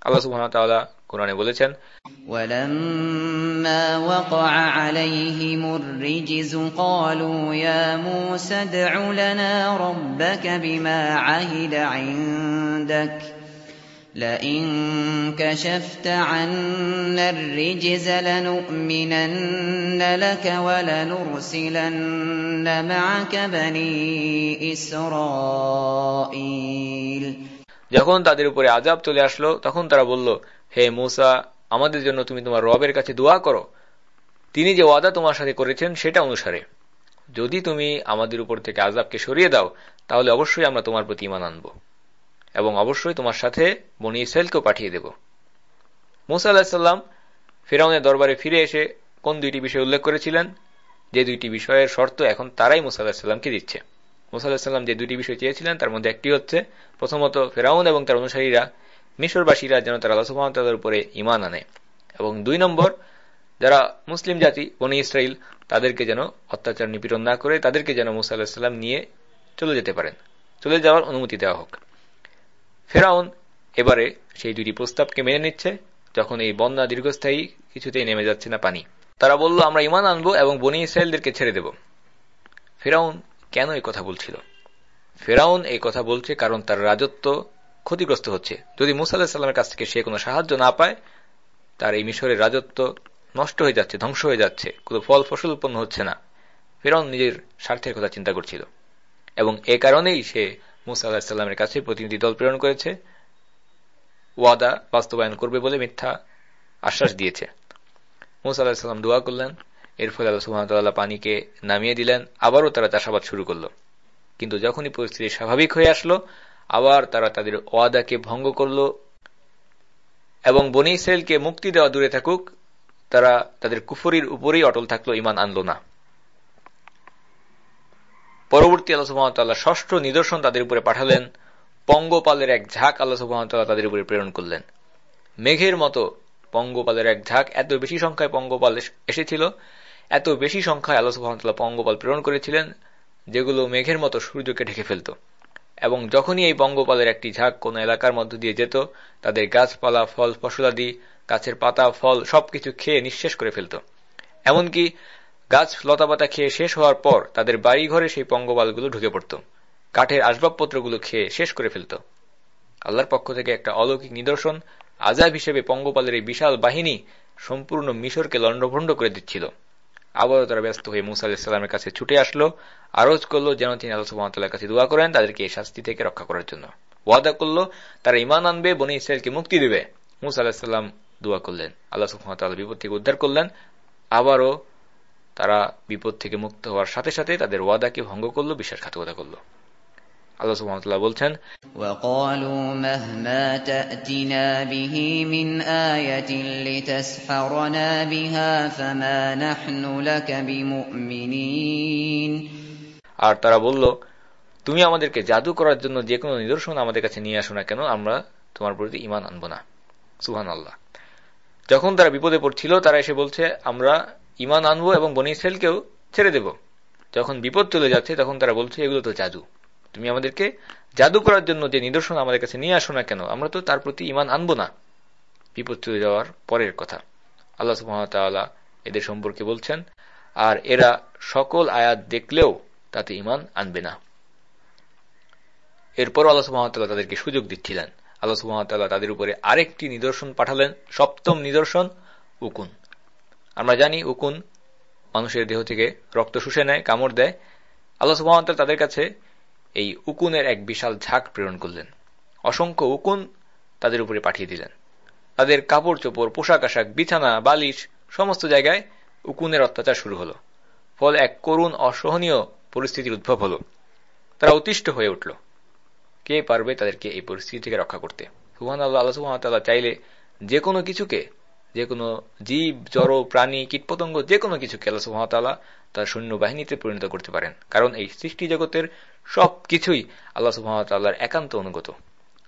আল্লাহ সুবহান তাআলা কোরআনে বলেছেন, ওয়ালাম্মা ওয়াকা আলাইহিমুর বিমা আহিদা ইনদাকা। لئن كشفت عنا الرجز لنؤمنن لك ولنرسلن معك بني إسرائيل যখন তাদের উপরে আজাব চলে আসলো তখন তারা বলল হে মূসা আমাদের জন্য তুমি তোমার রবের কাছে দোয়া করো তিনি যে ওয়াদা তোমার সাথে করেছেন সেটা অনুসারে যদি তুমি আমাদের উপর থেকে আজাবকে সরিয়ে দাও তাহলে অবশ্যই আমরা তোমার প্রতি ইমান আনব এবং অবশ্যই তোমার সাথে বনি ইসরায়েলকেও পাঠিয়ে দেব। মুসা আল্লাহিসাল্লাম ফেরাউনের দরবারে ফিরে এসে কোন দুইটি বিষয় উল্লেখ করেছিলেন? যে দুইটি বিষয়ের শর্ত এখন তারাই মুসা আল্লাহিসাল্লামকে দিচ্ছে। মুসা আল্লাহিসাল্লাম যে দুইটি বিষয় চেয়েছিলেন, তার মধ্যে একটি হচ্ছে, প্রথমত ফেরাউন এবং তার অনুসারীরা, মিশরবাসীরা যেন তারা আল্লাহ সুহামতাল্লার উপরে ইমান আনে। এবং দুই নম্বর, যারা মুসলিম জাতি, বনি ইসরায়েল, তাদেরকে যেন অত্যাচার নিপীড়ন না করে, তাদেরকে যেন মুসা আল্লাহিসাল্লাম নিয়ে চলে যেতে পারেন। চলে যাওয়ার অনুমতি দেওয়া হোক। ফেরাউন এবারে সেই দুইটি প্রস্তাবকে মেনে নিচ্ছে, যখন এই বন্যা দীর্ঘস্থায়ী কিছুতেই নেমে যাচ্ছে না পানি। তারা বলল, আমরা ইমান আনব এবং বনি ইসরায়েলদেরকে ছেড়ে দেব। ফেরাউন কেন এই কথা বলছিল? ফেরাউন এই কথা বলছে কারণ তার রাজত্ব ক্ষতিগ্রস্ত হচ্ছে। যদি মুসা আল্লাহিসাল্লামের কাছ থেকে সে কোনো সাহায্য না পায়, তার এই মিশরের রাজত্ব নষ্ট হয়ে যাচ্ছে, ধ্বংস হয়ে যাচ্ছে, কোনো ফল ফসল উৎপন্ন হচ্ছে না। ফেরাউন নিজের স্বার্থের কথা চিন্তা করছিল এবং এ কারণেই সে মুসা আল্লাহিসাল্লামের কাছে প্রতিনিধি দল প্রেরণ করেছে। ওয়াদা বাস্তবায়ন করবে বলে মিথ্যা আশ্বাস দিয়েছে। মুসা আল্লাহিসাল্লাম দোয়া করলেন। এর ফলে আল্লাহ সুহামতাল্লাহ পানিকে নামিয়ে দিলেন। আবারও তারা চাষাবাদ শুরু করল। কিন্তু যখনই পরিস্থিতি স্বাভাবিক হয়ে আসলো, আবার তারা তাদের ওয়াদাকে ভঙ্গ করল এবং বনি ইসরায়েলকে মুক্তি দেওয়া দূরে থাকুক, তারা তাদের কুফরির উপরেই অটল থাকল ইমান আনল না। পরবর্তী আল্লাহ সুহামতাল্লাহ ষষ্ঠ নিদর্শন তাদের উপরে পাঠালেন। পঙ্গপালের এক ঝাঁক আল্লাহ সুহামতাল্লাহ তাদের উপরে প্রেরণ করলেন। মেঘের মতো পঙ্গপালের এক ঝাঁক এত বেশি সংখ্যায় পঙ্গপাল এসেছিল, এত বেশি সংখ্যায় আল্লাহ সুহামতাল্লাহ পঙ্গপাল প্রেরণ করেছিলেন, যেগুলো মেঘের মতো সূর্যকে ঢেকে ফেলত। এবং যখনই এই পঙ্গপালের একটি ঝাঁক কোন এলাকার মধ্য দিয়ে যেত, তাদের গাছপালা, ফল, ফসলাদি, গাছের পাতা, ফল সবকিছু খেয়ে নিঃশেষ করে ফেলত। এমনকি গাছ লতাপাতা খেয়ে শেষ হওয়ার পর তাদের বাড়ি ঘরে সেই পঙ্গপালগুলো ঢুকে পড়ত। কাঠের আসবাবপত্রগুলো খেয়ে শেষ করে ফেলত। আল্লাহর পক্ষ থেকে একটা অলৌকিক নিদর্শন আজাব হিসেবে পঙ্গপালের এই বিশাল বাহিনী সম্পূর্ণ মিশরকে লণ্ডভণ্ড করে দিচ্ছিল। আবারও তারা ব্যস্ত হয়ে মুসা আলাহিসাল্লামের কাছে ছুটে আসলো, আরজ করল যেন তিনি আল্লাহ সুহামতাল্লাহ কাছে দোয়া করেন তাদেরকে এই শাস্তি থেকে রক্ষা করার জন্য। ওয়াদা করল, তারা ইমান আনবে, বনি ইসরায়েলকে মুক্তি দেবে। মুসা আলাহিসাল্লাম দোয়া করলেন। আল্লাহ সুহামতাল্লাহ বিপদ থেকে উদ্ধার করলেন। আবারও তারা বিপদ থেকে মুক্ত হওয়ার সাথে সাথে তাদের ওয়াদাকে ভঙ্গ করলো বিশ্বাসঘাতকতা করলো আল্লাহ সুবহানাহু বলছেন وقالوا مهما تأتنا به من آية لتسحرنا بها فما نحن لك بمؤمنين আর তারা বলল তুমি আমাদেরকে জাদু করার জন্য যে কোনো নিদর্শন আমাদের কাছে নিয়ে আসো না কেন আমরা তোমার প্রতি ইমান আনবো না সুহান আল্লাহ যখন তারা বিপদে পড়ছিল তারা এসে বলছে আমরা ইমান আনব এবং বনি ইসরায়েলকেও ছেড়ে দেব। যখন বিপদ চলে যাচ্ছে, তখন তারা বলছে, এগুলো তো জাদু। তুমি আমাদেরকে জাদু করার জন্য যে নিদর্শন আমাদের কাছে নিয়ে আসো না কেন, আমরা তো তার প্রতি ইমান আনব না। বিপদ চলে যাওয়ার পরের কথা। আল্লাহ সুহামতাল্লাহ এদের সম্পর্কে বলছেন, আর এরা সকল আয়াত দেখলেও তাতে ইমান আনবে না। এরপর আল্লাহ সুহামতাল্লাহ তাদেরকে সুযোগ দিচ্ছিলেন। আল্লাহ সুহামতাল্লাহ তাদের উপরে আরেকটি নিদর্শন পাঠালেন। সপ্তম নিদর্শন, উকুন। আমরা জানি উকুন মানুষের দেহ থেকে রক্ত শুষে নেয়, কামড় দেয়। আল্লাহ সুহামতাল তাদের কাছে এই উকুনের এক বিশাল ঝাঁক প্রেরণ করলেন। অসংখ্য উকুন তাদের উপরে পাঠিয়ে দিলেন। তাদের কাপড় চোপড়, পোশাক আশাক, বিছানা, বালিশ, সমস্ত জায়গায় উকুনের অত্যাচার শুরু হল। ফল এক করুণ, অসহনীয় পরিস্থিতির উদ্ভব হল। তারা অতিষ্ঠ হয়ে উঠল। কে পারবে তাদেরকে এই পরিস্থিতি থেকে রক্ষা করতে? সুহান আল্লাহ আল্লাহ সুহামতাল্লাহ চাইলে যে কোনো কিছুকে যে কোনো জীব, জড়, প্রাণী, কীটপতঙ্গ যে কোনো কিছুকে আল্লাহ সুহামতাল্লাহ তার সৈন্যবাহিনীতে পরিণত করতে পারেন। কারণ এই সৃষ্টি জগতের সব কিছুই আল্লাহ সুহামতাল্লাহর একান্ত অনুগত।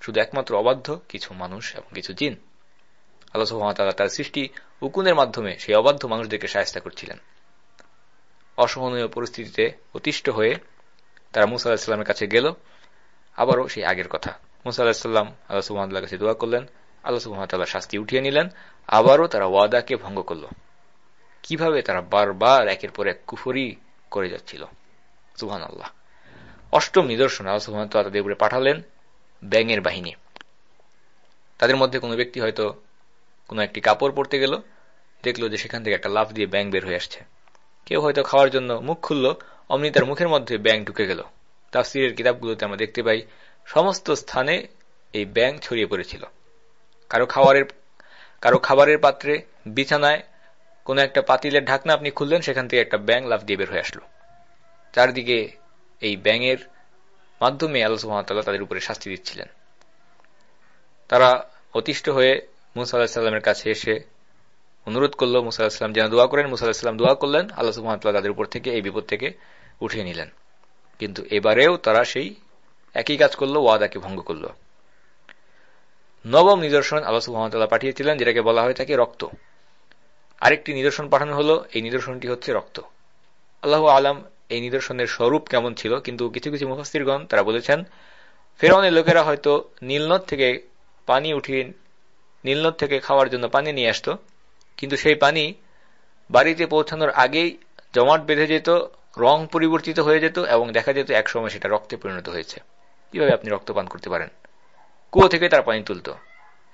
শুধু একমাত্র অবাধ্য কিছু মানুষ এবং কিছু জিন। আল্লাহ সুহামতাল্লাহ তার সৃষ্টি উকুনের মাধ্যমে সেই অবাধ্য মানুষদেরকে সাহায্য করছিলেন। অসহনীয় পরিস্থিতিতে অতিষ্ঠ হয়ে তারা মুসা আলাহিসাল্লামের কাছে গেল। আবারও সেই আগের কথা। মুসা আলাহিসাল্লাম আল্লাহ সুহামতাল্লাহ কাছে দোয়া করলেন। আল্লাহ সুহামতাল্লাহ শাস্তি উঠিয়ে নিলেন। আবারও তারা ওয়াদাকে ভঙ্গ করল। কীভাবে তারা বারবার একের পর এক কুফরি করে যাচ্ছিল। সুহান আল্লাহ অষ্টম নিদর্শন আল্লাহ সুহামতাল্লাহ তাদের উপরে পাঠালেন ব্যাঙের বাহিনী। তাদের মধ্যে কোনো ব্যক্তি হয়তো কোনো একটি কাপড় পরতে গেল, দেখল যে সেখান থেকে একটা লাফ দিয়ে ব্যাং বের হয়ে আসছে। কেউ হয়তো খাওয়ার জন্য মুখ খুলল, অমনি তার মুখের মধ্যে ব্যাং ঢুকে গেল। তাফসিরের কিতাবগুলোতে আমরা দেখতে পাই, সমস্ত স্থানে এই ব্যাং ছড়িয়ে পড়েছিল। কারও খাবারের কারও খাবারের পাত্রে, বিছানায় কোনো একটা পাতিলের ঢাকনা আপনি খুললেন, সেখান থেকে একটা ব্যাং লাফ দিয়ে বের হয়ে আসলো। চারদিকে এই ব্যাঙের মাধ্যমে আল্লাহ সুহামতাল্লাহ তাদের উপরে শাস্তি দিচ্ছিলেন। তারা অতিষ্ঠ হয়ে মুসা কাছে এসে অনুরোধ করল, মুসা আলাহিসাম যেন দোয়া করেন। মুসা দোয়া করলেন, আল্লাহ সুহামতাল্লাহ তাদের উপর থেকে এই বিপদ থেকে উঠিয়ে নিলেন। কিন্তু এবারেও তারা সেই একই কাজ করল, ওয়াদাকে ভঙ্গ করল। নবম নিদর্শন আল্লাহ সুহামতাল্লাহ পাঠিয়েছিলেন, যেটাকে বলা হয়ে থাকে রক্ত। আরেকটি নিদর্শন পাঠানো হলো, এই নিদর্শনটি হচ্ছে রক্ত। আল্লাহ আলাম এই নিদর্শনের স্বরূপ কেমন ছিল, কিন্তু কিছু কিছু মুফাস্তিরগণ তারা বলেছেন, ফেরাউনের লোকেরা হয়তো নীলনদ থেকে পানি উঠিয়ে, নীলনদ থেকে খাওয়ার জন্য পানি নিয়ে আসত, কিন্তু সেই পানি বাড়িতে পৌঁছানোর আগেই জমাট বেঁধে যেত, রং পরিবর্তিত হয়ে যেত, এবং দেখা যেত একসময় সেটা রক্তে পরিণত হয়েছে। কীভাবে আপনি রক্ত পান করতে পারেন? কুয়ো থেকে তার পানি তুলত।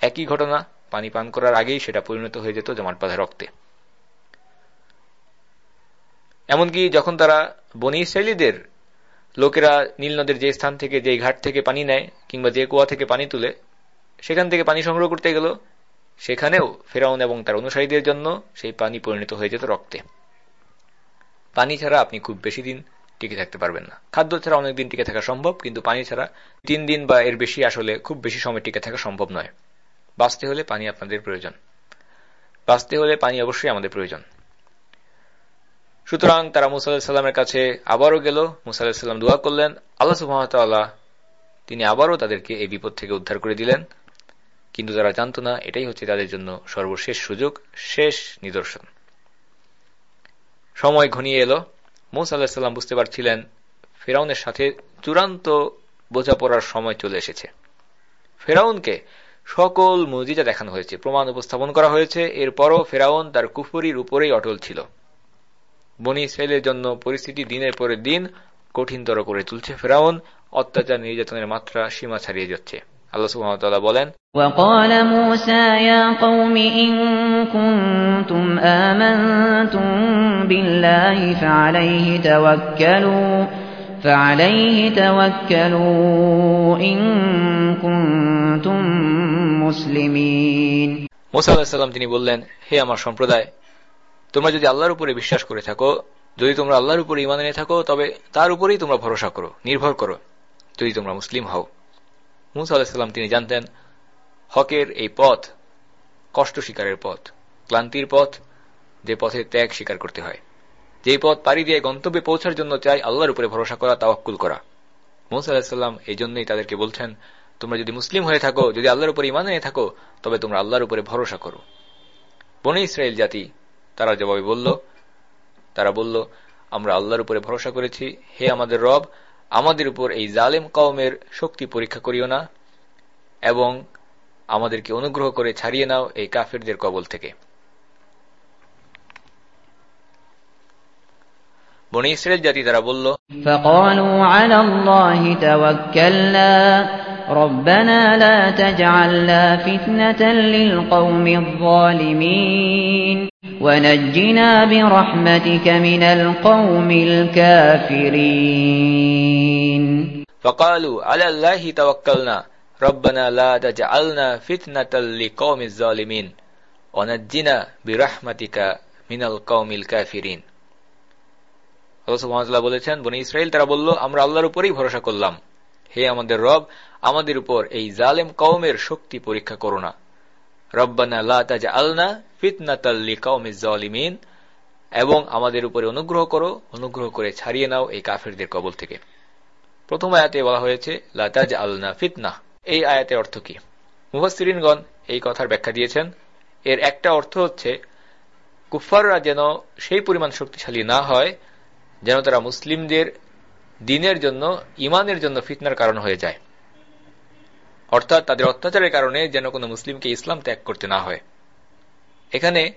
একই ঘটনা, পানি পান করার আগেই সেটা পরিণত হয়ে যেত জমাট বাঁধা রক্তে। এমনকি যখন তারা বনি ইসরায়েলিদের লোকেরা নীল নদের যে স্থান থেকে, যে ঘাট থেকে পানি নেয়, কিংবা যে কুয়া থেকে পানি তুলে, সেখান থেকে পানি সংগ্রহ করতে গেল, সেখানেও ফেরাউন এবং তার অনুসারীদের জন্য সেই পানি পরিণত হয়ে যেত রক্তে। পানি ছাড়া আপনি খুব বেশি দিন টিকে থাকতে পারবেন না। খাদ্য ছাড়া অনেকদিন টিকে থাকা সম্ভব, কিন্তু পানি ছাড়া তিন দিন বা এর বেশি আসলে খুব বেশি সময় টিকে থাকা সম্ভব নয়। বাঁচতে হলে পানি আপনাদের প্রয়োজন। বাঁচতে হলে পানি অবশ্যই আমাদের প্রয়োজন। সুতরাং তারা মুসা সাল্লামের কাছে আবারও গেল। মুসা সাল্লাম দোয়া করলেন। আল্লাহ সুহামতাল্লাহ তিনি আবারও তাদেরকে এই বিপদ থেকে উদ্ধার করে দিলেন। কিন্তু তারা জানত না, এটাই হচ্ছে তাদের জন্য সর্বশেষ সুযোগ, শেষ নিদর্শন। সময় ঘনিয়ে এলো। মৌসা আল্লাহাম বুঝতে পারছিলেন, ফেরাউনের সাথে চূড়ান্ত বোঝাপড়ার সময় চলে এসেছে। ফেরাউনকে সকল মজিজা দেখানো হয়েছে, প্রমাণ উপস্থাপন করা হয়েছে, এরপরও ফেরাউন তার কুফরির উপরেই অটল ছিল। বনি ইসরায়েলের জন্য পরিস্থিতি দিনের পরে দিন কঠিনতর করে তুলছে ফেরাউন, অত্যাচার নির্যাতনের মাত্রা সীমা ছাড়িয়ে যাচ্ছে। আল্লাহ সুবহানাহু বলেন وقال موسى يا قوم إن كنتم آمنتم بالله فعليه توكلوا فعليه توكلوا إن كنتم مسلمين মুসা আলাহিসাল্লাম তিনি বললেন হে আমার সম্প্রদায় তোমরা যদি আল্লাহর উপরে বিশ্বাস করে থাকো যদি তোমরা আল্লাহর উপরে ইমান এনে থাকো তবে তার উপরেই তোমরা ভরসা করো নির্ভর করো যদি তোমরা মুসলিম হও মুসা আলাহিসাল্লাম তিনি জানতেন, হকের এই পথ কষ্ট শিকারের পথ, ক্লান্তির পথ যে পথে ত্যাগ স্বীকার করতে হয়। যে পথ পাড়ি দিয়ে গন্তব্যে পৌঁছার জন্য চাই আল্লাহর উপরে ভরসা করা, তাওয়াক্কুল করা। মুসা আলাহিসাল্লাম এই জন্যই তাদেরকে বলছেন, তোমরা যদি মুসলিম হয়ে থাকো, যদি আল্লাহর উপরে ইমান এনে থাকো, তবে তোমরা আল্লাহর উপরে ভরসা করো। বনে ইসরায়েল জাতি, তারা জবাবে বলল, তারা বলল, আমরা আল্লাহর উপরে ভরসা করেছি, হে আমাদের রব আমাদের উপর এই জালেম কওমের শক্তি পরীক্ষা করিও না এবং আমাদেরকে অনুগ্রহ করে ছাড়িয়ে নাও এই কাফেরদের কবল থেকে। বনি ইসরায়েল জাতি তারা বলল فقالوا على الله توكلنا ربنا لا تجعلنا فتنة للقوم الظالمين ونجنا برحمتك من القوم الكافرين فقالوا على الله توكلنا রব্বানা লা তাজআলনা ফিতনাতাল লিকওমিজ জালিমিন ওয়ানাজ্জিনা বিরাহমাতিকা মিনাল কওমিল কাফিরিন আল্লাহ সুবহানাহু বলেছেন বনি ইসরাইল তারা বলল আমরা আল্লাহর উপরেই ভরসা করলাম হে আমাদের রব, আমাদের উপর এই জালেম কওমের শক্তি পরীক্ষা করো না। রব্বানা লা তাজআলনা ফিতনাতাল লিকওমিজ জালিমিন। এবং আমাদের উপরে অনুগ্রহ করো, অনুগ্রহ করে ছাড়িয়ে নাও এই কাফেরদের কবল থেকে। প্রথম আয়াতে বলা হয়েছে লাতাজ আলনা ফিতনা। এই আয়াতের অর্থ কি? মুহসিরিনগণ এই কথার ব্যাখ্যা দিয়েছেন। এর একটা অর্থ হচ্ছে কুফাররা যেন সেই পরিমাণ শক্তিশালী না হয়, যেন তারা মুসলিমদের দিনের জন্য ইমানের জন্য ফিতনার কারণ হয়ে যায়। অর্থাৎ তাদের অত্যাচারের কারণে যেন কোনো মুসলিমকে ইসলাম ত্যাগ করতে না হয়। এখানে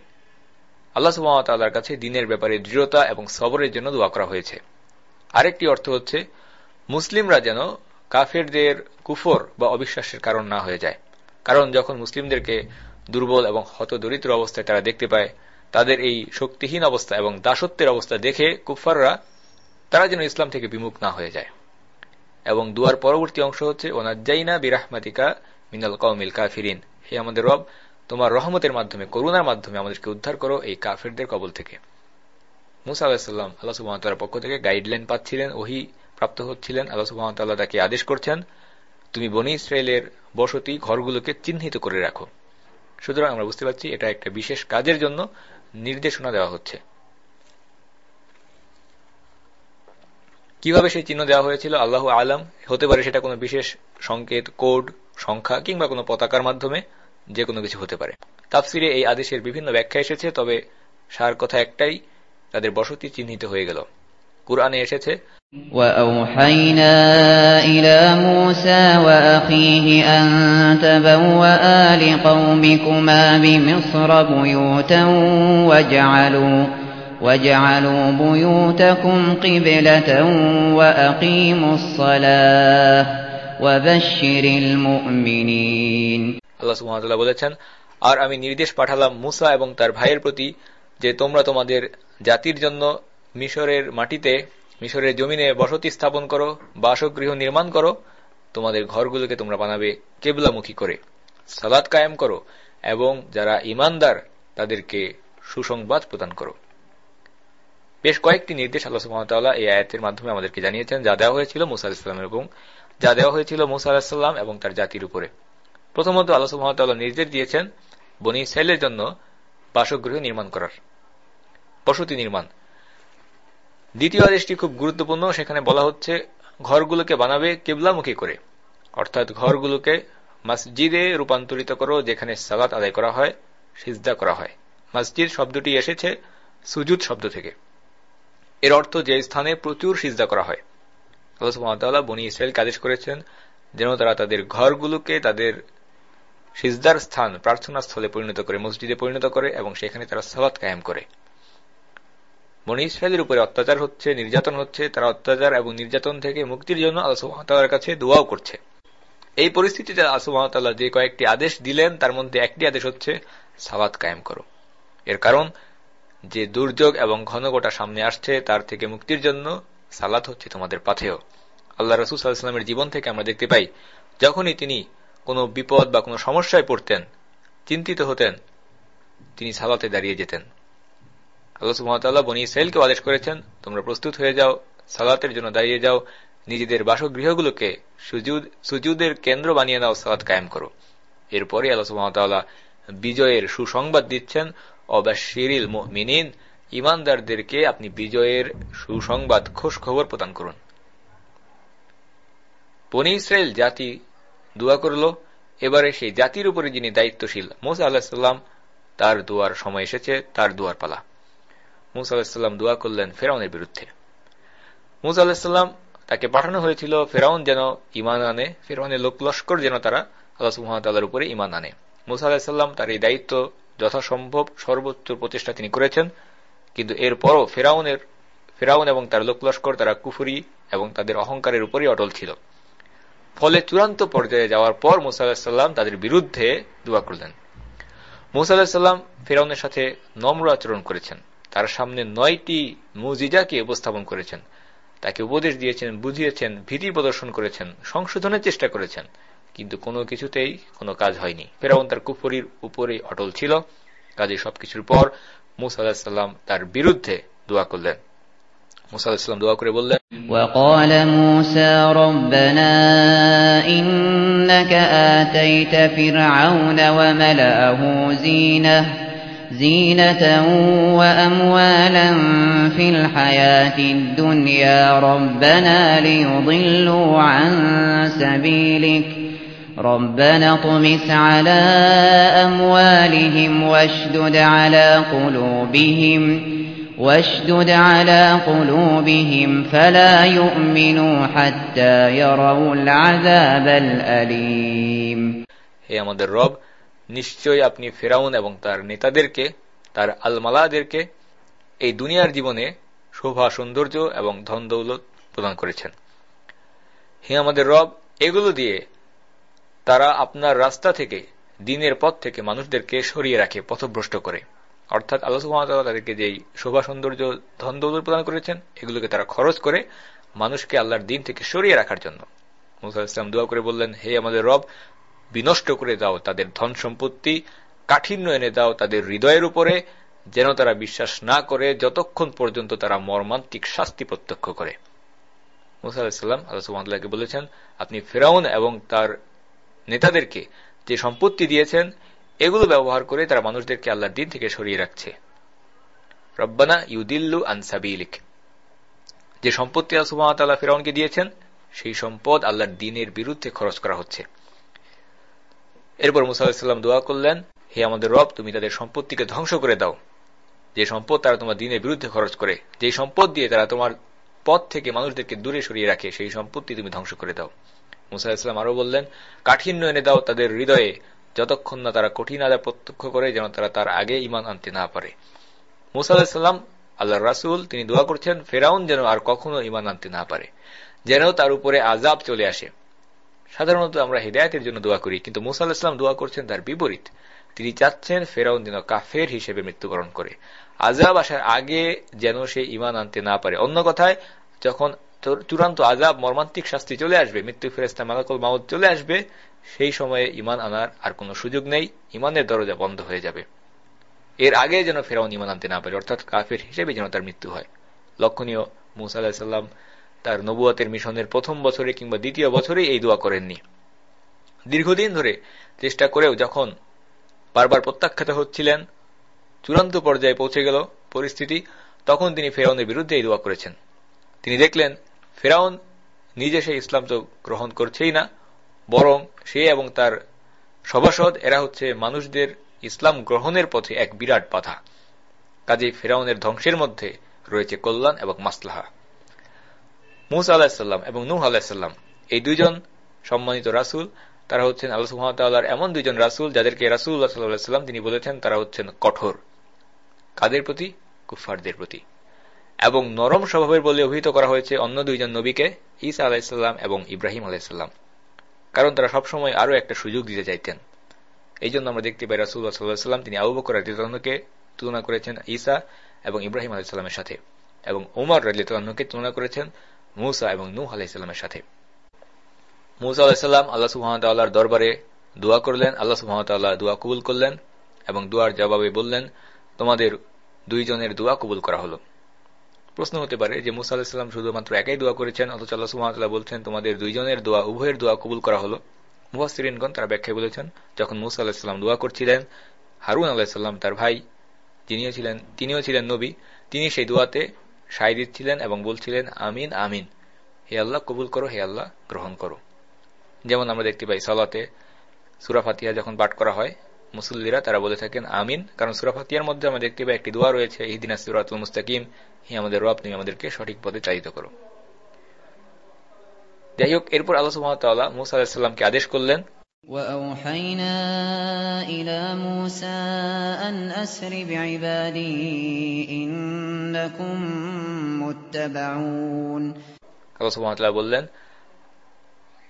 আল্লাহ সুবাহতাল্লাহর কাছে দিনের ব্যাপারে দৃঢ়তা এবং সবরের জন্য দোয়া করা হয়েছে। আরেকটি অর্থ হচ্ছে, মুসলিমরা যেন কাফেরদের কুফর বা অবিশ্বাসের কারণ না হয়ে যায়। কারণ যখন মুসলিমদেরকে দুর্বল এবং হতদরিদ্র অবস্থায় তারা দেখতে পায়, তাদের এই শক্তিহীন অবস্থা এবং দাসত্বের অবস্থা দেখে কুফাররা তারা যেন ইসলাম থেকে বিমুখ না হয়ে যায়। এবং দুয়ার পরবর্তী অংশ হচ্ছে, ওনাজ্জাইনা বিরাহমাতিকা মিনাল কৌমিল কাফিরিন। হে আমাদের রব, তোমার রহমতের মাধ্যমে, করুণার মাধ্যমে আমাদেরকে উদ্ধার করো এই কাফেরদের কবল থেকে। মুসা আলাহিসাল্লাম আল্লাহ সুবাহতাল্লার পক্ষ থেকে গাইডলাইন পাচ্ছিলেন, ওহি প্রাপ্ত হচ্ছিলেন। আল্লাহ সুবাহতাল্লাহ তাকে আদেশ করছেন, তুমি বনি ইসরায়েলের বসতি ঘরগুলোকে চিহ্নিত করে রাখো। সুতরাং আমরা বুঝতে পারছি, এটা একটা বিশেষ কাজের জন্য নির্দেশনা দেওয়া হচ্ছে। কিভাবে সেই চিহ্ন দেওয়া হয়েছিল আল্লাহ আলম হতে পারে সেটা কোনো বিশেষ সংকেত কোড সংখ্যা কিংবা কোনো পতাকার মাধ্যমে যে কোনো কিছু হতে পারে তাফসিরে এই আদেশের বিভিন্ন ব্যাখ্যা এসেছে তবে সার কথা একটাই তাদের বসতি চিহ্নিত হয়ে গেল কুরআনে এসেছে وأوحينا إلى موسى وأخيه أن تبوأ لقومكما بمصر بيوتا واجعلوا واجعلوا بيوتكم قبلة وأقيموا الصلاة وبشر المؤمنين আল্লাহ সুবহানাহু বলেছেন আর আমি নির্দেশ পাঠালাম মুসা এবং তার ভাইয়ের প্রতি যে তোমরা তোমাদের জাতির জন্য মিশরের মাটিতে মিশরের জমিনে বসতি স্থাপন করো বাসগৃহ নির্মাণ করো তোমাদের ঘরগুলোকে তোমরা বানাবে কেবলামুখী করে সালাদ কায়েম করো এবং যারা ইমানদার তাদেরকে সুসংবাদ প্রদান করো বেশ কয়েকটি নির্দেশ আল্লাহ সুহামতাল্লাহ এই আয়াতের মাধ্যমে আমাদেরকে জানিয়েছেন, যা দেওয়া হয়েছিল মুসা আলাহিসাল্লাম এবং যা দেওয়া হয়েছিল মুসা আলাহিসাল্লাম এবং তার জাতির উপরে। প্রথমত আল্লাহ সুহামতাল্লাহ নির্দেশ দিয়েছেন বনি ইসরায়েলের জন্য বাসগৃহ নির্মাণ করার, বসতি নির্মাণ। দ্বিতীয় আদেশটি খুব গুরুত্বপূর্ণ, সেখানে বলা হচ্ছে ঘরগুলোকে বানাবে কেবলামুখী করে। অর্থাৎ ঘরগুলোকে মসজিদে রূপান্তরিত করো, যেখানে সালাত আদায় করা হয়, সিজদা করা হয়। মসজিদ শব্দটি এসেছে সুজুদ শব্দ থেকে। এর অর্থ যে স্থানে প্রচুর সিজদা করা হয়। আল্লাহ বনি ইসরায়েলকে আদেশ করেছেন যেন তারা তাদের ঘরগুলোকে তাদের সিজদার স্থান, প্রার্থনা স্থলে পরিণত করে, মসজিদে পরিণত করে এবং সেখানে তারা সালাত কায়েম করে। বনি ইসরায়েলের উপরে অত্যাচার হচ্ছে, নির্যাতন হচ্ছে, তারা অত্যাচার এবং নির্যাতন থেকে মুক্তির জন্য আল্লাহর কাছে দোয়াও করছে। এই পরিস্থিতিতে আল্লাহ যে কয়েকটি আদেশ দিলেন, তার মধ্যে একটি আদেশ হচ্ছে সালাত কায়েম করো। এর কারণ যে দুর্যোগ এবং ঘনঘটা সামনে আসছে, তার থেকে মুক্তির জন্য সালাত হচ্ছে তোমাদের পাথেয়। আল্লাহ রসুল সাল্লাহামের জীবন থেকে আমরা দেখতে পাই, যখনই তিনি কোনো বিপদ বা কোনো সমস্যায় পড়তেন, চিন্তিত হতেন, তিনি সালাতে দাঁড়িয়ে যেতেন। আল্লাহ সুমতাল্লাহ বনি ইসরায়েলকে আদেশ করেছেন, তোমরা প্রস্তুত হয়ে যাও, সালাতের জন্য দাঁড়িয়ে যাও, নিজেদের বাসগৃহগুলোকে সুজুদের কেন্দ্র বানিয়ে নাও, সালাত কায়েম করো। এরপরে আল্লাহ সুমতাল্লাহ বিজয়ের সুসংবাদ দিচ্ছেন অবাশিরিল মিনিন ইমানদারদেরকে আপনি বিজয়ের সুসংবাদ খোঁজ খবর প্রদান করুন। বনি ইসরায়েল জাতি দোয়া করল, এবারে সেই জাতির উপরে যিনি দায়িত্বশীল, মোসা আল্লাহাম তার দোয়ার সময় এসেছে, তার দোয়ার পালা। মুসা দোয়া করলেন ফেরাউনের বিরুদ্ধে। মুসা তাকে পাঠানো হয়েছিল, ফেরাউন যেন ইমান আনে, ফেরাউনের লোক লস্কর যেন তারা আল্লাহ সুহামতাল্লাহর উপরে ইমান আনে। মুসা আল্লাহাম তার এই দায়িত্ব যথাসম্ভব সর্বোচ্চ প্রচেষ্টা তিনি করেছেন, কিন্তু এরপরও ফেরাউনের, ফেরাউন এবং তার লোক লস্কর, তারা কুফুরি এবং তাদের অহংকারের উপরই অটল ছিল। ফলে চূড়ান্ত পর্যায়ে যাওয়ার পর মুসা আল্লাহাম তাদের বিরুদ্ধে দোয়া করলেন। মুসা আল্লাহাম ফেরাউনের সাথে নম্র আচরণ করেছেন। তার সামনে নয়টি মুজিজাকে উপস্থাপন করেছেন। তাকে উপদেশ দিয়েছেন, বুঝিয়েছেন, ভীতি প্রদর্শন করেছেন, সংশোধনের চেষ্টা করেছেন। কিন্তু কোনো কিছুতেই কোনো কাজ হয়নি ফেরাউন তার কুফরির উপরেই অটল ছিল কাজে সবকিছুর পর মুসা আলাহিসাল্লাম তার বিরুদ্ধে দোয়া করলেন মুসা আলাহিসাল্লাম দোয়া করে বললেন وقال موسى ربنا إنك آتيت فرعون وملأه زينة زينة وأموالا في الحياة الدنيا ربنا ليضلوا عن سبيلك ربنا اطمس على أموالهم واشدد على قلوبهم واشدد على قلوبهم فلا يؤمنوا حتى يروا العذاب الأليم হে আমাদের রব নিশ্চয়ই আপনি ফেরাউন এবং তার নেতাদেরকে তার আলমালাদেরকে এই দুনিয়ার জীবনে শোভা সৌন্দর্য এবং ধন দৌলত প্রদান করেছেন হে আমাদের রব এগুলো দিয়ে তারা আপনার রাস্তা থেকে, দিনের পথ থেকে মানুষদেরকে সরিয়ে রাখে, পথভ্রষ্ট করে। অর্থাৎ আল্লাহ তাদেরকে যেই শোভা, সৌন্দর্য, ধন দৌলত প্রদান করেছেন, এগুলোকে তারা খরচ করে মানুষকে আল্লাহর দিন থেকে সরিয়ে রাখার জন্য। মুসা ইসলাম দোয়া করে বললেন, হে আমাদের রব, বিনষ্ট করে দাও তাদের ধন সম্পত্তি, কাঠিন্য এনে দাও তাদের হৃদয়ের উপরে, যেন তারা বিশ্বাস না করে যতক্ষণ পর্যন্ত তারা মর্মান্তিক শাস্তি প্রত্যক্ষ করে। মুসা আলাহিসাল্লাম আল্লাহ বলেছেন, আপনি ফেরাউন এবং তার নেতাদেরকে যে সম্পত্তি দিয়েছেন, এগুলো ব্যবহার করে তারা মানুষদেরকে আল্লাহর দিন থেকে সরিয়ে রাখছে। রব্বানা ইউদিল্লু আনসাবিলিক যে সম্পত্তি আল্লাহ ফেরাউনকে দিয়েছেন, সেই সম্পদ আল্লাহর দিনের বিরুদ্ধে খরচ করা হচ্ছে। এরপর মুসা আলাহিসাল্লাম দোয়া করলেন, হে আমাদের রব, তুমি তাদের সম্পত্তিকে ধ্বংস করে দাও। যে সম্পদ তারা তোমার দিনের বিরুদ্ধে খরচ করে, যে সম্পদ দিয়ে তারা তোমার পথ থেকে মানুষদেরকে দূরে সরিয়ে রাখে, সেই সম্পত্তি তুমি ধ্বংস করে দাও। মুসা ইসলাম আরও বললেন, কাঠিন্য এনে দাও তাদের হৃদয়ে, যতক্ষণ না তারা কঠিন আদা প্রত্যক্ষ করে, যেন তারা তার আগে ইমান আনতে না পারে। মুসা আল্লাহ রাসুল, তিনি দোয়া করছেন, ফেরাউন যেন আর কখনো ইমান আনতে না পারে, যেন তার উপরে আজাব চলে আসে। সাধারণত আমরা হৃদায়তের জন্য দোয়া করি, কিন্তু মুসা আলাহিসাম দোয়া করছেন তার বিপরীত। তিনি চাচ্ছেন ফেরাউন যেন কাফের হিসেবে মৃত্যুবরণ করে। আজাব আসার আগে যেন সে ইমান আনতে না পারে। অন্য কথায়, যখন চূড়ান্ত আজাব মর্মান্তিক শাস্তি চলে আসবে মৃত্যু ফেরেস্তা মালাকুল মাউদ চলে আসবে, সেই সময়ে ইমান আনার আর কোনো সুযোগ নেই ইমানের দরজা বন্ধ হয়ে যাবে। এর আগে যেন ফেরাউন ইমান আনতে না পারে, অর্থাৎ কাফের হিসেবে যেন তার মৃত্যু হয়। লক্ষণীয়, মুসা আলাহিসাল্লাম তার নবুয়াতের মিশনের প্রথম বছরে কিংবা দ্বিতীয় বছরে এই দোয়া করেননি। দীর্ঘদিন ধরে চেষ্টা করেও যখন বারবার প্রত্যাখ্যাত হচ্ছিলেন, চূড়ান্ত পর্যায়ে পৌঁছে গেল পরিস্থিতি, তখন তিনি ফেরাউনের বিরুদ্ধে এই দোয়া করেছেন। তিনি দেখলেন ফেরাউন নিজে সে ইসলাম তো গ্রহণ করছেই না, বরং সে এবং তার সভাসদ, এরা হচ্ছে মানুষদের ইসলাম গ্রহণের পথে এক বিরাট বাধা। কাজে ফেরাউনের ধ্বংসের মধ্যে রয়েছে কল্যাণ এবং মাসলাহা। মুসা আলাহিসাল্লাম এবং নুহ আলাহিসাল্লাম এই দুইজন সম্মানিত রাসুল, তারা হচ্ছেন আল্লাহ সুহামতাল্লাহর এমন দুইজন রাসুল যাদেরকে রাসুল্লাহ সাল্লাহাম তিনি বলেছেন তারা হচ্ছেন কঠোর। কাদের প্রতি? কুফারদের প্রতি। এবং নরম স্বভাবের বলে অভিহিত করা হয়েছে অন্য দুইজন নবীকে, ঈসা আলাহিসাল্লাম এবং ইব্রাহিম আলাহিসাল্লাম কারণ তারা সবসময় আরও একটা সুযোগ দিতে চাইতেন। এই জন্য আমরা দেখতে পাই রাসুল্লাহ সাল্লাহ সাল্লাম তিনি আবু বকর তুলনা করেছেন ঈসা এবং ইব্রাহিম আলাহিসাল্লামের সাথে এবং উমর রাজিতাহকে তুলনা করেছেন মুসা এবং নূহ আলাহিসাল্লামের সাথে। মুসা আলাহিসাল্লাম আল্লাহ সুহামতাল্লাহর দরবারে দোয়া করলেন, আল্লাহ সুহামতাল্লাহ দোয়া কবুল করলেন এবং দোয়ার জবাবে বললেন, তোমাদের দুইজনের দোয়া কবুল করা হলো। প্রশ্ন হতে পারে যে মুসা আলাহিসাল্লাম শুধুমাত্র একাই দোয়া করেছেন, অথচ আল্লাহ সুহামতাল্লাহ বলছেন, তোমাদের দুইজনের দোয়া, উভয়ের দোয়া কবুল করা হলো। মুহাসিরিনগণ তারা ব্যাখ্যায় বলেছেন, যখন মুসা আলাহিসাল্লাম দোয়া করছিলেন, হারুন আলাহিসাল্লাম তার ভাই, যিনিও ছিলেন, তিনিও ছিলেন নবী, তিনি সেই দোয়াতে সাই দিচ্ছিলেন এবং বলছিলেন, আমিন আমিন। হে আল্লাহ, কবুল করো, হে আল্লাহ, গ্রহণ করো। যেমন আমরা দেখতে পাই সালাতে সুরাফাতিয়া যখন পাঠ করা হয় মুসল্লিরা তারা বলে থাকেন আমিন কারণ সুরাফাতিয়ার মধ্যে আমরা দেখতে পাই একটি দোয়া রয়েছে ইহদিনা সুরাতুল মুস্তাকিম হে আমাদের রব তুমি আমাদেরকে সঠিক পথে চালিত করো যাই হোক এরপর আল্লাহ সুহামতাল্লাহ মুসা আলাহিসাল্লামকে আদেশ করলেন وأوحينا إلى موسى أن أسر بعبادي إنكم متبعون আল্লাহ সুহামতাল্লাহ বললেন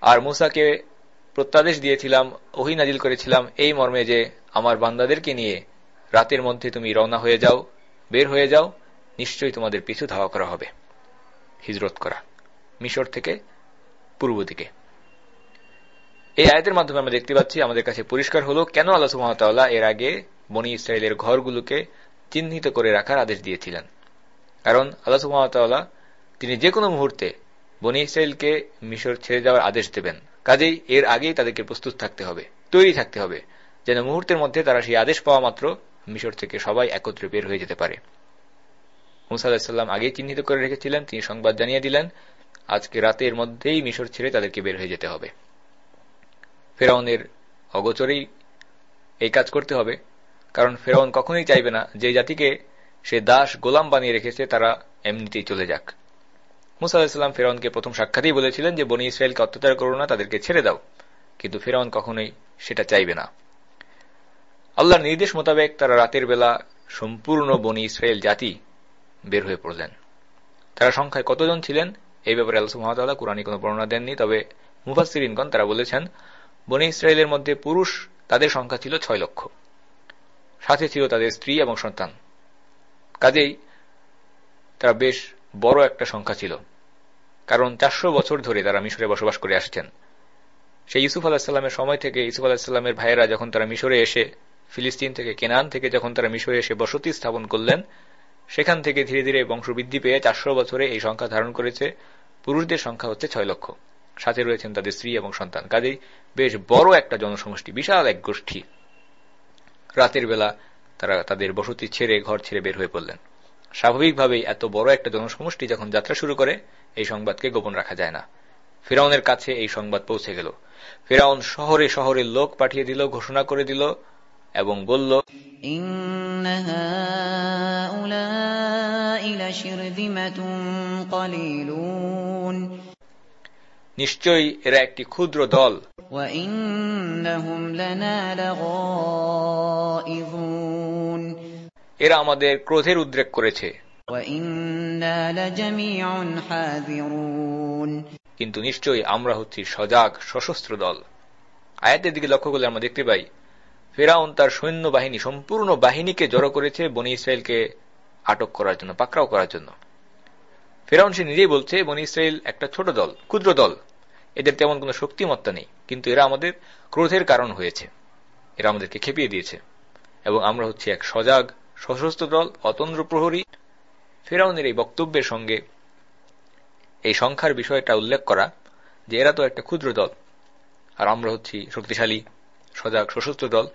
আর মুসাকে প্রত্যাদেশ দিয়েছিলাম, ওহি নাজিল করেছিলাম এই মর্মে যে আমার বান্দাদেরকে নিয়ে রাতের মধ্যে তুমি রওনা হয়ে যাও, বের হয়ে যাও, নিশ্চয়ই তোমাদের পিছু ধাওয়া করা হবে। হিজরত করা, মিশর থেকে পূর্ব দিকে। এই আয়াতের মাধ্যমে আমরা দেখতে পাচ্ছি, আমাদের কাছে পরিষ্কার হলো কেন আল্লাহ সুহামতাল্লাহ এর আগে বনি ইসরায়েলের ঘরগুলোকে চিহ্নিত করে রাখার আদেশ দিয়েছিলেন। কারণ আল্লাহ সুহামতাল্লাহ তিনি যে কোনো মুহূর্তে বনি ইসরায়েলকে মিশর ছেড়ে যাওয়ার আদেশ দেবেন। কাজেই এর আগেই তাদেরকে প্রস্তুত থাকতে হবে, তৈরি থাকতে হবে, যেন মুহূর্তের মধ্যে তারা সেই আদেশ পাওয়া মাত্র মিশর থেকে সবাই একত্রে বের হয়ে যেতে পারে। মুসা আলাহিসাল্লাম আগেই চিহ্নিত করে রেখেছিলেন, তিনি সংবাদ জানিয়ে দিলেন, আজকে রাতের মধ্যেই মিশর ছেড়ে তাদেরকে বের হয়ে যেতে হবে। ফেরাউনের অগোচরেই এই কাজ করতে হবে, কারণ ফেরাউন কখনোই চাইবে না যে জাতিকে সে দাস গোলাম বানিয়ে রেখেছে, তারা এমনিতেই চলে যাক। মুসা আলাহিসাল্লাম ফেরাউনকে প্রথম সাক্ষাতেই বলেছিলেন যে বনি ইসরায়েলকে অত্যাচার করো না, তাদেরকে ছেড়ে দাও। কিন্তু ফেরাউন কখনোই সেটা চাইবে না। আল্লাহর নির্দেশ মোতাবেক তারা রাতের বেলা সম্পূর্ণ বনি ইসরায়েল জাতি বের হয়ে পড়লেন। তারা সংখ্যায় কতজন ছিলেন? এই ব্যাপারে আল্লাহ মহাতাল্লাহ কোরআনী কোনো বর্ণনা দেননি, তবে মুফাসিরিনগণ তারা বলেছেন, বনি ইসরায়েলের মধ্যে পুরুষ তাদের সংখ্যা ছিল ছয় লক্ষ। সাথে ছিল তাদের স্ত্রী এবং সন্তান। কাজেই তারা বেশ বড় একটা সংখ্যা ছিল। কারণ চারশো বছর ধরে তারা মিশরে বসবাস করে আসছেন। সেই ইউসুফ আলাহিসাল্লামের সময় থেকে ইউসুফ আলাহিসাল্লামের ভাইয়েরা যখন তারা মিশরে এসে, ফিলিস্তিন থেকে কেনান থেকে যখন তারা মিশরে এসে বসতি স্থাপন করলেন, সেখান থেকে ধীরে ধীরে বংশবৃদ্ধি পেয়ে চারশো বছরে এই সংখ্যা ধারণ করেছে। পুরুষদের সংখ্যা হচ্ছে ছয় লক্ষ। সাথে রয়েছেন তাদের স্ত্রী এবং সন্তান। কাজেই বেশ বড় একটা জনসমষ্টি, বিশাল এক গোষ্ঠী। রাতের বেলা তারা তাদের বসতি ছেড়ে, ঘর ছেড়ে বের হয়ে পড়লেন। স্বাভাবিকভাবেই এত বড় একটা জনসমষ্টি যখন যাত্রা শুরু করে এই সংবাদকে গোপন রাখা যায় না। ফেরাউনের কাছে এই সংবাদ পৌঁছে গেল। ফেরাউন শহরে শহরে লোক পাঠিয়ে দিল ঘোষণা করে দিল এবং বলল নিশ্চয়ই এরা একটি ক্ষুদ্র দল। এরা আমাদের ক্রোধের উদ্রেক করেছে। কিন্তু নিশ্চয়ই আমরা হচ্ছি সজাগ সশস্ত্র দল। আয়াতের দিকে লক্ষ্য করলে আমরা দেখতে পাই ফেরাউন তার সৈন্য বাহিনী সম্পূর্ণ বাহিনীকে জড়ো করেছে বনি ইসরায়েলকে আটক করার জন্য পাকড়াও করার জন্য। ফেরাউন সে নিজেই বলছে বনি ইসরায়েল একটা ছোট দল ক্ষুদ্র দল। এদের তেমন কোনো শক্তিমত্তা নেই কিন্তু এরা আমাদের ক্রোধের কারণ হয়েছে। এরা আমাদেরকে খেপিয়ে দিয়েছে। এবং আমরা হচ্ছি এক সজাগ সশস্ত্র দল অতন্দ্র প্রহরী ফেরাউনের এই বক্তব্যের সঙ্গে এই সংখ্যার বিষয়টা উল্লেখ করা যে এরা তো একটা ক্ষুদ্র দল। আর আমরা হচ্ছি শক্তিশালী, সজাগ, সশস্ত্র দল।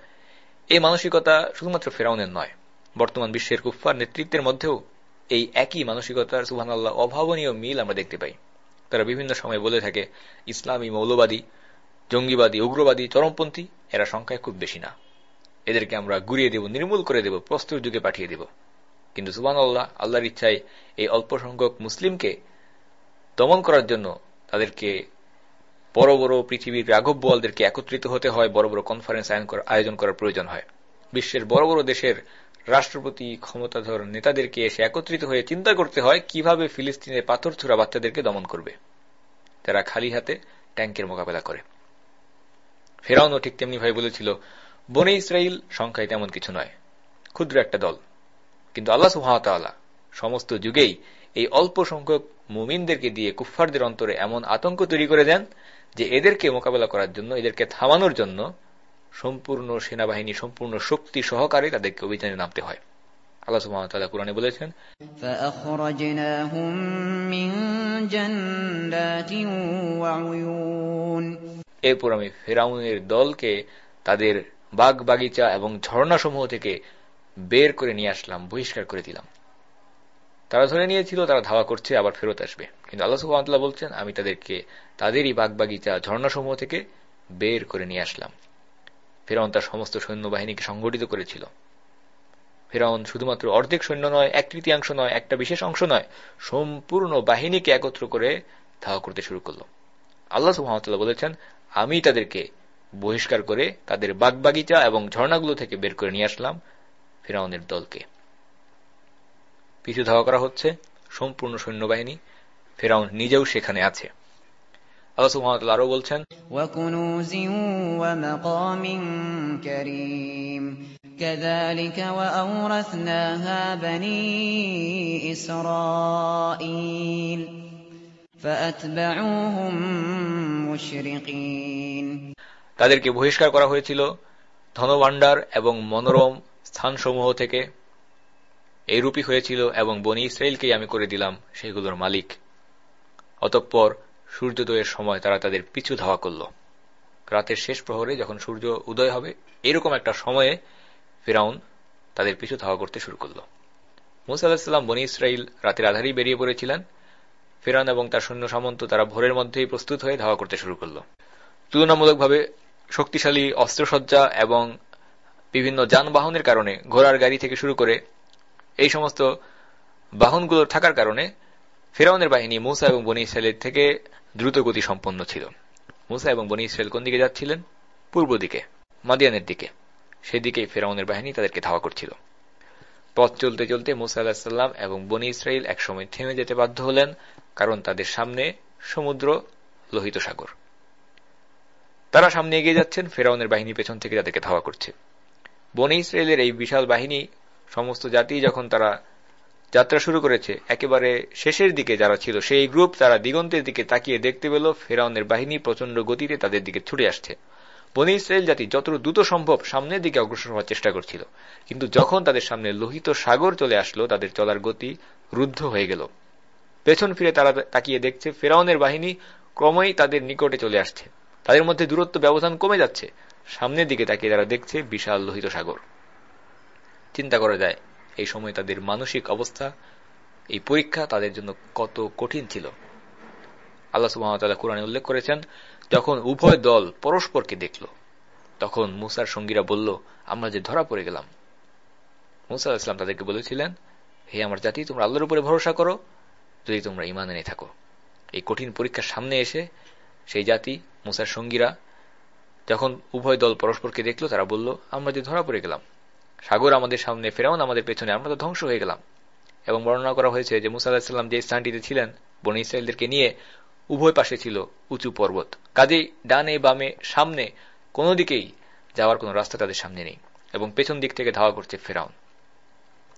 এই মানসিকতা শুধুমাত্র ফেরাউনের নয়, বর্তমান বিশ্বের কুফফার নেতৃত্বের মধ্যেও এই একই মানসিকতার সুহান আল্লাহ অভাবনীয় মিল আমরা দেখতে পাই। তারা বিভিন্ন সময় বলে থাকে, ইসলামী মৌলবাদী, জঙ্গিবাদী, উগ্রবাদী, চরমপন্থী, এরা সংখ্যায় খুব বেশি না। এদেরকে আমরা গুড়িয়ে দেব, নির্মূল করে দেব, প্রস্তুর যুগে পাঠিয়ে দেব। কিন্তু সুবান আল্লাহ আল্লাহর ইচ্ছায় এই অল্প সংখ্যক মুসলিমকে দমন করার জন্য তাদেরকে বড় বড় পৃথিবীর রাঘব বলদেরকে একত্রিত হতে হয়, বড় বড় কনফারেন্স আয়োজন করার প্রয়োজন হয়। বিশ্বের বড় বড় দেশের রাষ্ট্রপতি, ক্ষমতাধর নেতাদেরকে এসে একত্রিত হয়ে চিন্তা করতে হয়, কীভাবে ফিলিস্তিনের পাথর ছোড়া বাচ্চাদেরকে দমন করবে। তারা খালি হাতে ট্যাঙ্কের মোকাবেলা করে। ফেরাউনও ঠিক তেমনি ভাই বলেছিল বনে ইসরায়েল সংখ্যায় তেমন কিছু নয়। ক্ষুদ্র একটা দল। কিন্তু আল্লাহ সুহামতাল্লাহ সমস্ত যুগেই এই অল্প সংখ্যক মুমিনদেরকে দিয়ে কুফফারদের অন্তরে এমন আতঙ্ক তৈরি করে দেন যে এদেরকে মোকাবেলা করার জন্য এদেরকে থামানোর জন্য সম্পূর্ণ সেনাবাহিনী সম্পূর্ণ শক্তি সহকারে তাদেরকে অভিযানে নামতে হয়। আল্লাহ সুবহানাহু কোরআনে বলেছেন এরপর আমি ফেরাউনের দলকে তাদের বাগ বাগিচা এবং ঝর্ণাসমূহ থেকে বের করে নিয়ে আসলাম, বহিষ্কার করে দিলাম। তারা ধরে নিয়েছিল, তারা ধাওয়া করছে, আবার ফেরত আসবে। কিন্তু আল্লাহ বলছেন, আমি তাদেরকে, তাদেরই বাগবাগিচা, ঝর্ণাসমূহ থেকে বের করে নিয়ে আসলাম। ফেরাউন তার সমস্ত সৈন্যবাহিনীকে সংগঠিত করেছিল। ফেরাউন শুধুমাত্র অর্ধেক সৈন্য নয়, এক তৃতীয়াংশ নয়, একটা বিশেষ অংশ নয়, সম্পূর্ণ বাহিনীকে একত্র করে ধাওয়া করতে শুরু করল। আল্লাহ সুহামতাল্লাহ বলেছেন, আমি তাদেরকে বহিষ্কার করে তাদের বাগবাগিচা এবং ঝর্ণাগুলো থেকে বের করে নিয়ে আসলাম ফেরাউনের দলকে পিছু ধাওয়া করা হচ্ছে সম্পূর্ণ সৈন্যবাহিনী ফেরাউন নিজেও সেখানে আছে আল্লাহ সুবহানাহু আরো বলছেন كذلك وأورثناها بني إسرائيل فأتبعوهم مشرقين তাদেরকে বহিষ্কার করা হয়েছিল ধনভাণ্ডার এবং মনোরম স্থানসমূহ থেকে। এইরূপই হয়েছিল এবং বনি ইসরায়েলকেই আমি করে দিলাম সেগুলোর মালিক। অতঃপর সূর্যোদয়ের সময় তারা তাদের পিছু ধাওয়া করল। রাতের শেষ প্রহরে যখন সূর্য উদয় হবে, এরকম একটা সময়ে ফেরাউন তাদের পিছু ধাওয়া করতে শুরু করল। মুসা আলাহিসাল্লাম বনি ইসরায়েল রাতের আধারেই বেরিয়ে পড়েছিলেন। ফেরান এবং তার সৈন্য সামন্ত তারা ভোরের মধ্যেই প্রস্তুত হয়ে ধাওয়া করতে শুরু করল। তুলনামূলকভাবে শক্তিশালী অস্ত্রসজ্জা এবং বিভিন্ন যানবাহনের কারণে ঘোড়ার গাড়ি থেকে শুরু করে এই সমস্ত বাহনগুলোর থাকার কারণে ফেরাউনের বাহিনী মুসা এবং বনি ইসরায়েলের থেকে দ্রুত গতি সম্পন্ন ছিল। মুসা এবং বনি ইসরায়েল কোন দিকে যাচ্ছিলেন? পূর্ব দিকে, মাদিয়ানের দিকে। সেদিকে ফেরাউনের বাহিনী তাদেরকে ধাওয়া করছিল। পথ চলতে চলতে মুসা আলাহিসাল্লাম এবং বনি ইসরায়েল একসময় থেমে যেতে বাধ্য হলেন, কারণ তাদের সামনে সমুদ্র, লোহিত সাগর। তারা সামনে এগিয়ে যাচ্ছেন, ফেরাউনের বাহিনী পেছন থেকে তাদেরকে ধাওয়া করছে। বনে ইসরায়েলের এই বিশাল বাহিনী, সমস্ত জাতি যখন তারা যাত্রা শুরু করেছে, একেবারে শেষের দিকে যারা ছিল, সেই গ্রুপ তারা দিগন্তের দিকে তাকিয়ে দেখতে পেল, ফেরাউনের বাহিনী প্রচণ্ড গতিতে তাদের দিকে ছুটে আসছে। বনি ইসরায়েল জাতি যত দ্রুত সম্ভব সামনের দিকে অগ্রসর হওয়ার চেষ্টা করছিল, কিন্তু যখন তাদের সামনে লোহিত সাগর চলে আসলো, তাদের চলার গতি রুদ্ধ হয়ে গেল। পেছন ফিরে তারা তাকিয়ে দেখছে, ফেরাউনের বাহিনী ক্রমেই তাদের নিকটে চলে আসছে। তাদের মধ্যে দূরত্ব ব্যবধান কমে যাচ্ছে। সামনের দিকে তাকিয়ে তারা দেখছে বিশাল লোহিত সাগর। চিন্তা করা যায়, এই সময় তাদের মানসিক অবস্থা, এই পরীক্ষা তাদের জন্য কত কঠিন ছিল। আল্লাহ সুহামতাল্লাহ কোরআনে উল্লেখ করেছেন, যখন উভয় দল পরস্পরকে দেখল, তখন মুসার সঙ্গীরা বলল, আমরা যে ধরা পড়ে গেলাম। মুসা ইসলাম তাদেরকে বলেছিলেন, হে আমার জাতি, তোমরা আল্লাহর উপরে ভরসা করো। যদি তোমরা ইমান থাকো। এই কঠিন পরীক্ষার সামনে এসে সেই জাতি, মুসার সঙ্গীরা, যখন উভয় দল পরস্পরকে দেখল, তারা বলল, আমরা যে ধরা পড়ে গেলাম। সাগর আমাদের সামনে, ফেরাউন আমাদের পেছনে, আমরা তো ধ্বংস হয়ে গেলাম। এবং বর্ণনা করা হয়েছে যে মুসা আলাহিসাল্লাম যে স্থানটিতে ছিলেন, বনি ইসরায়েলদেরকে নিয়ে উভয় পাশে ছিল উঁচু পর্বত। কাজেই ডানে, বামে, সামনে কোনো দিকেই যাওয়ার কোনো রাস্তা তাদের সামনে নেই এবং পেছন দিক থেকে ধাওয়া করছে ফেরাউন।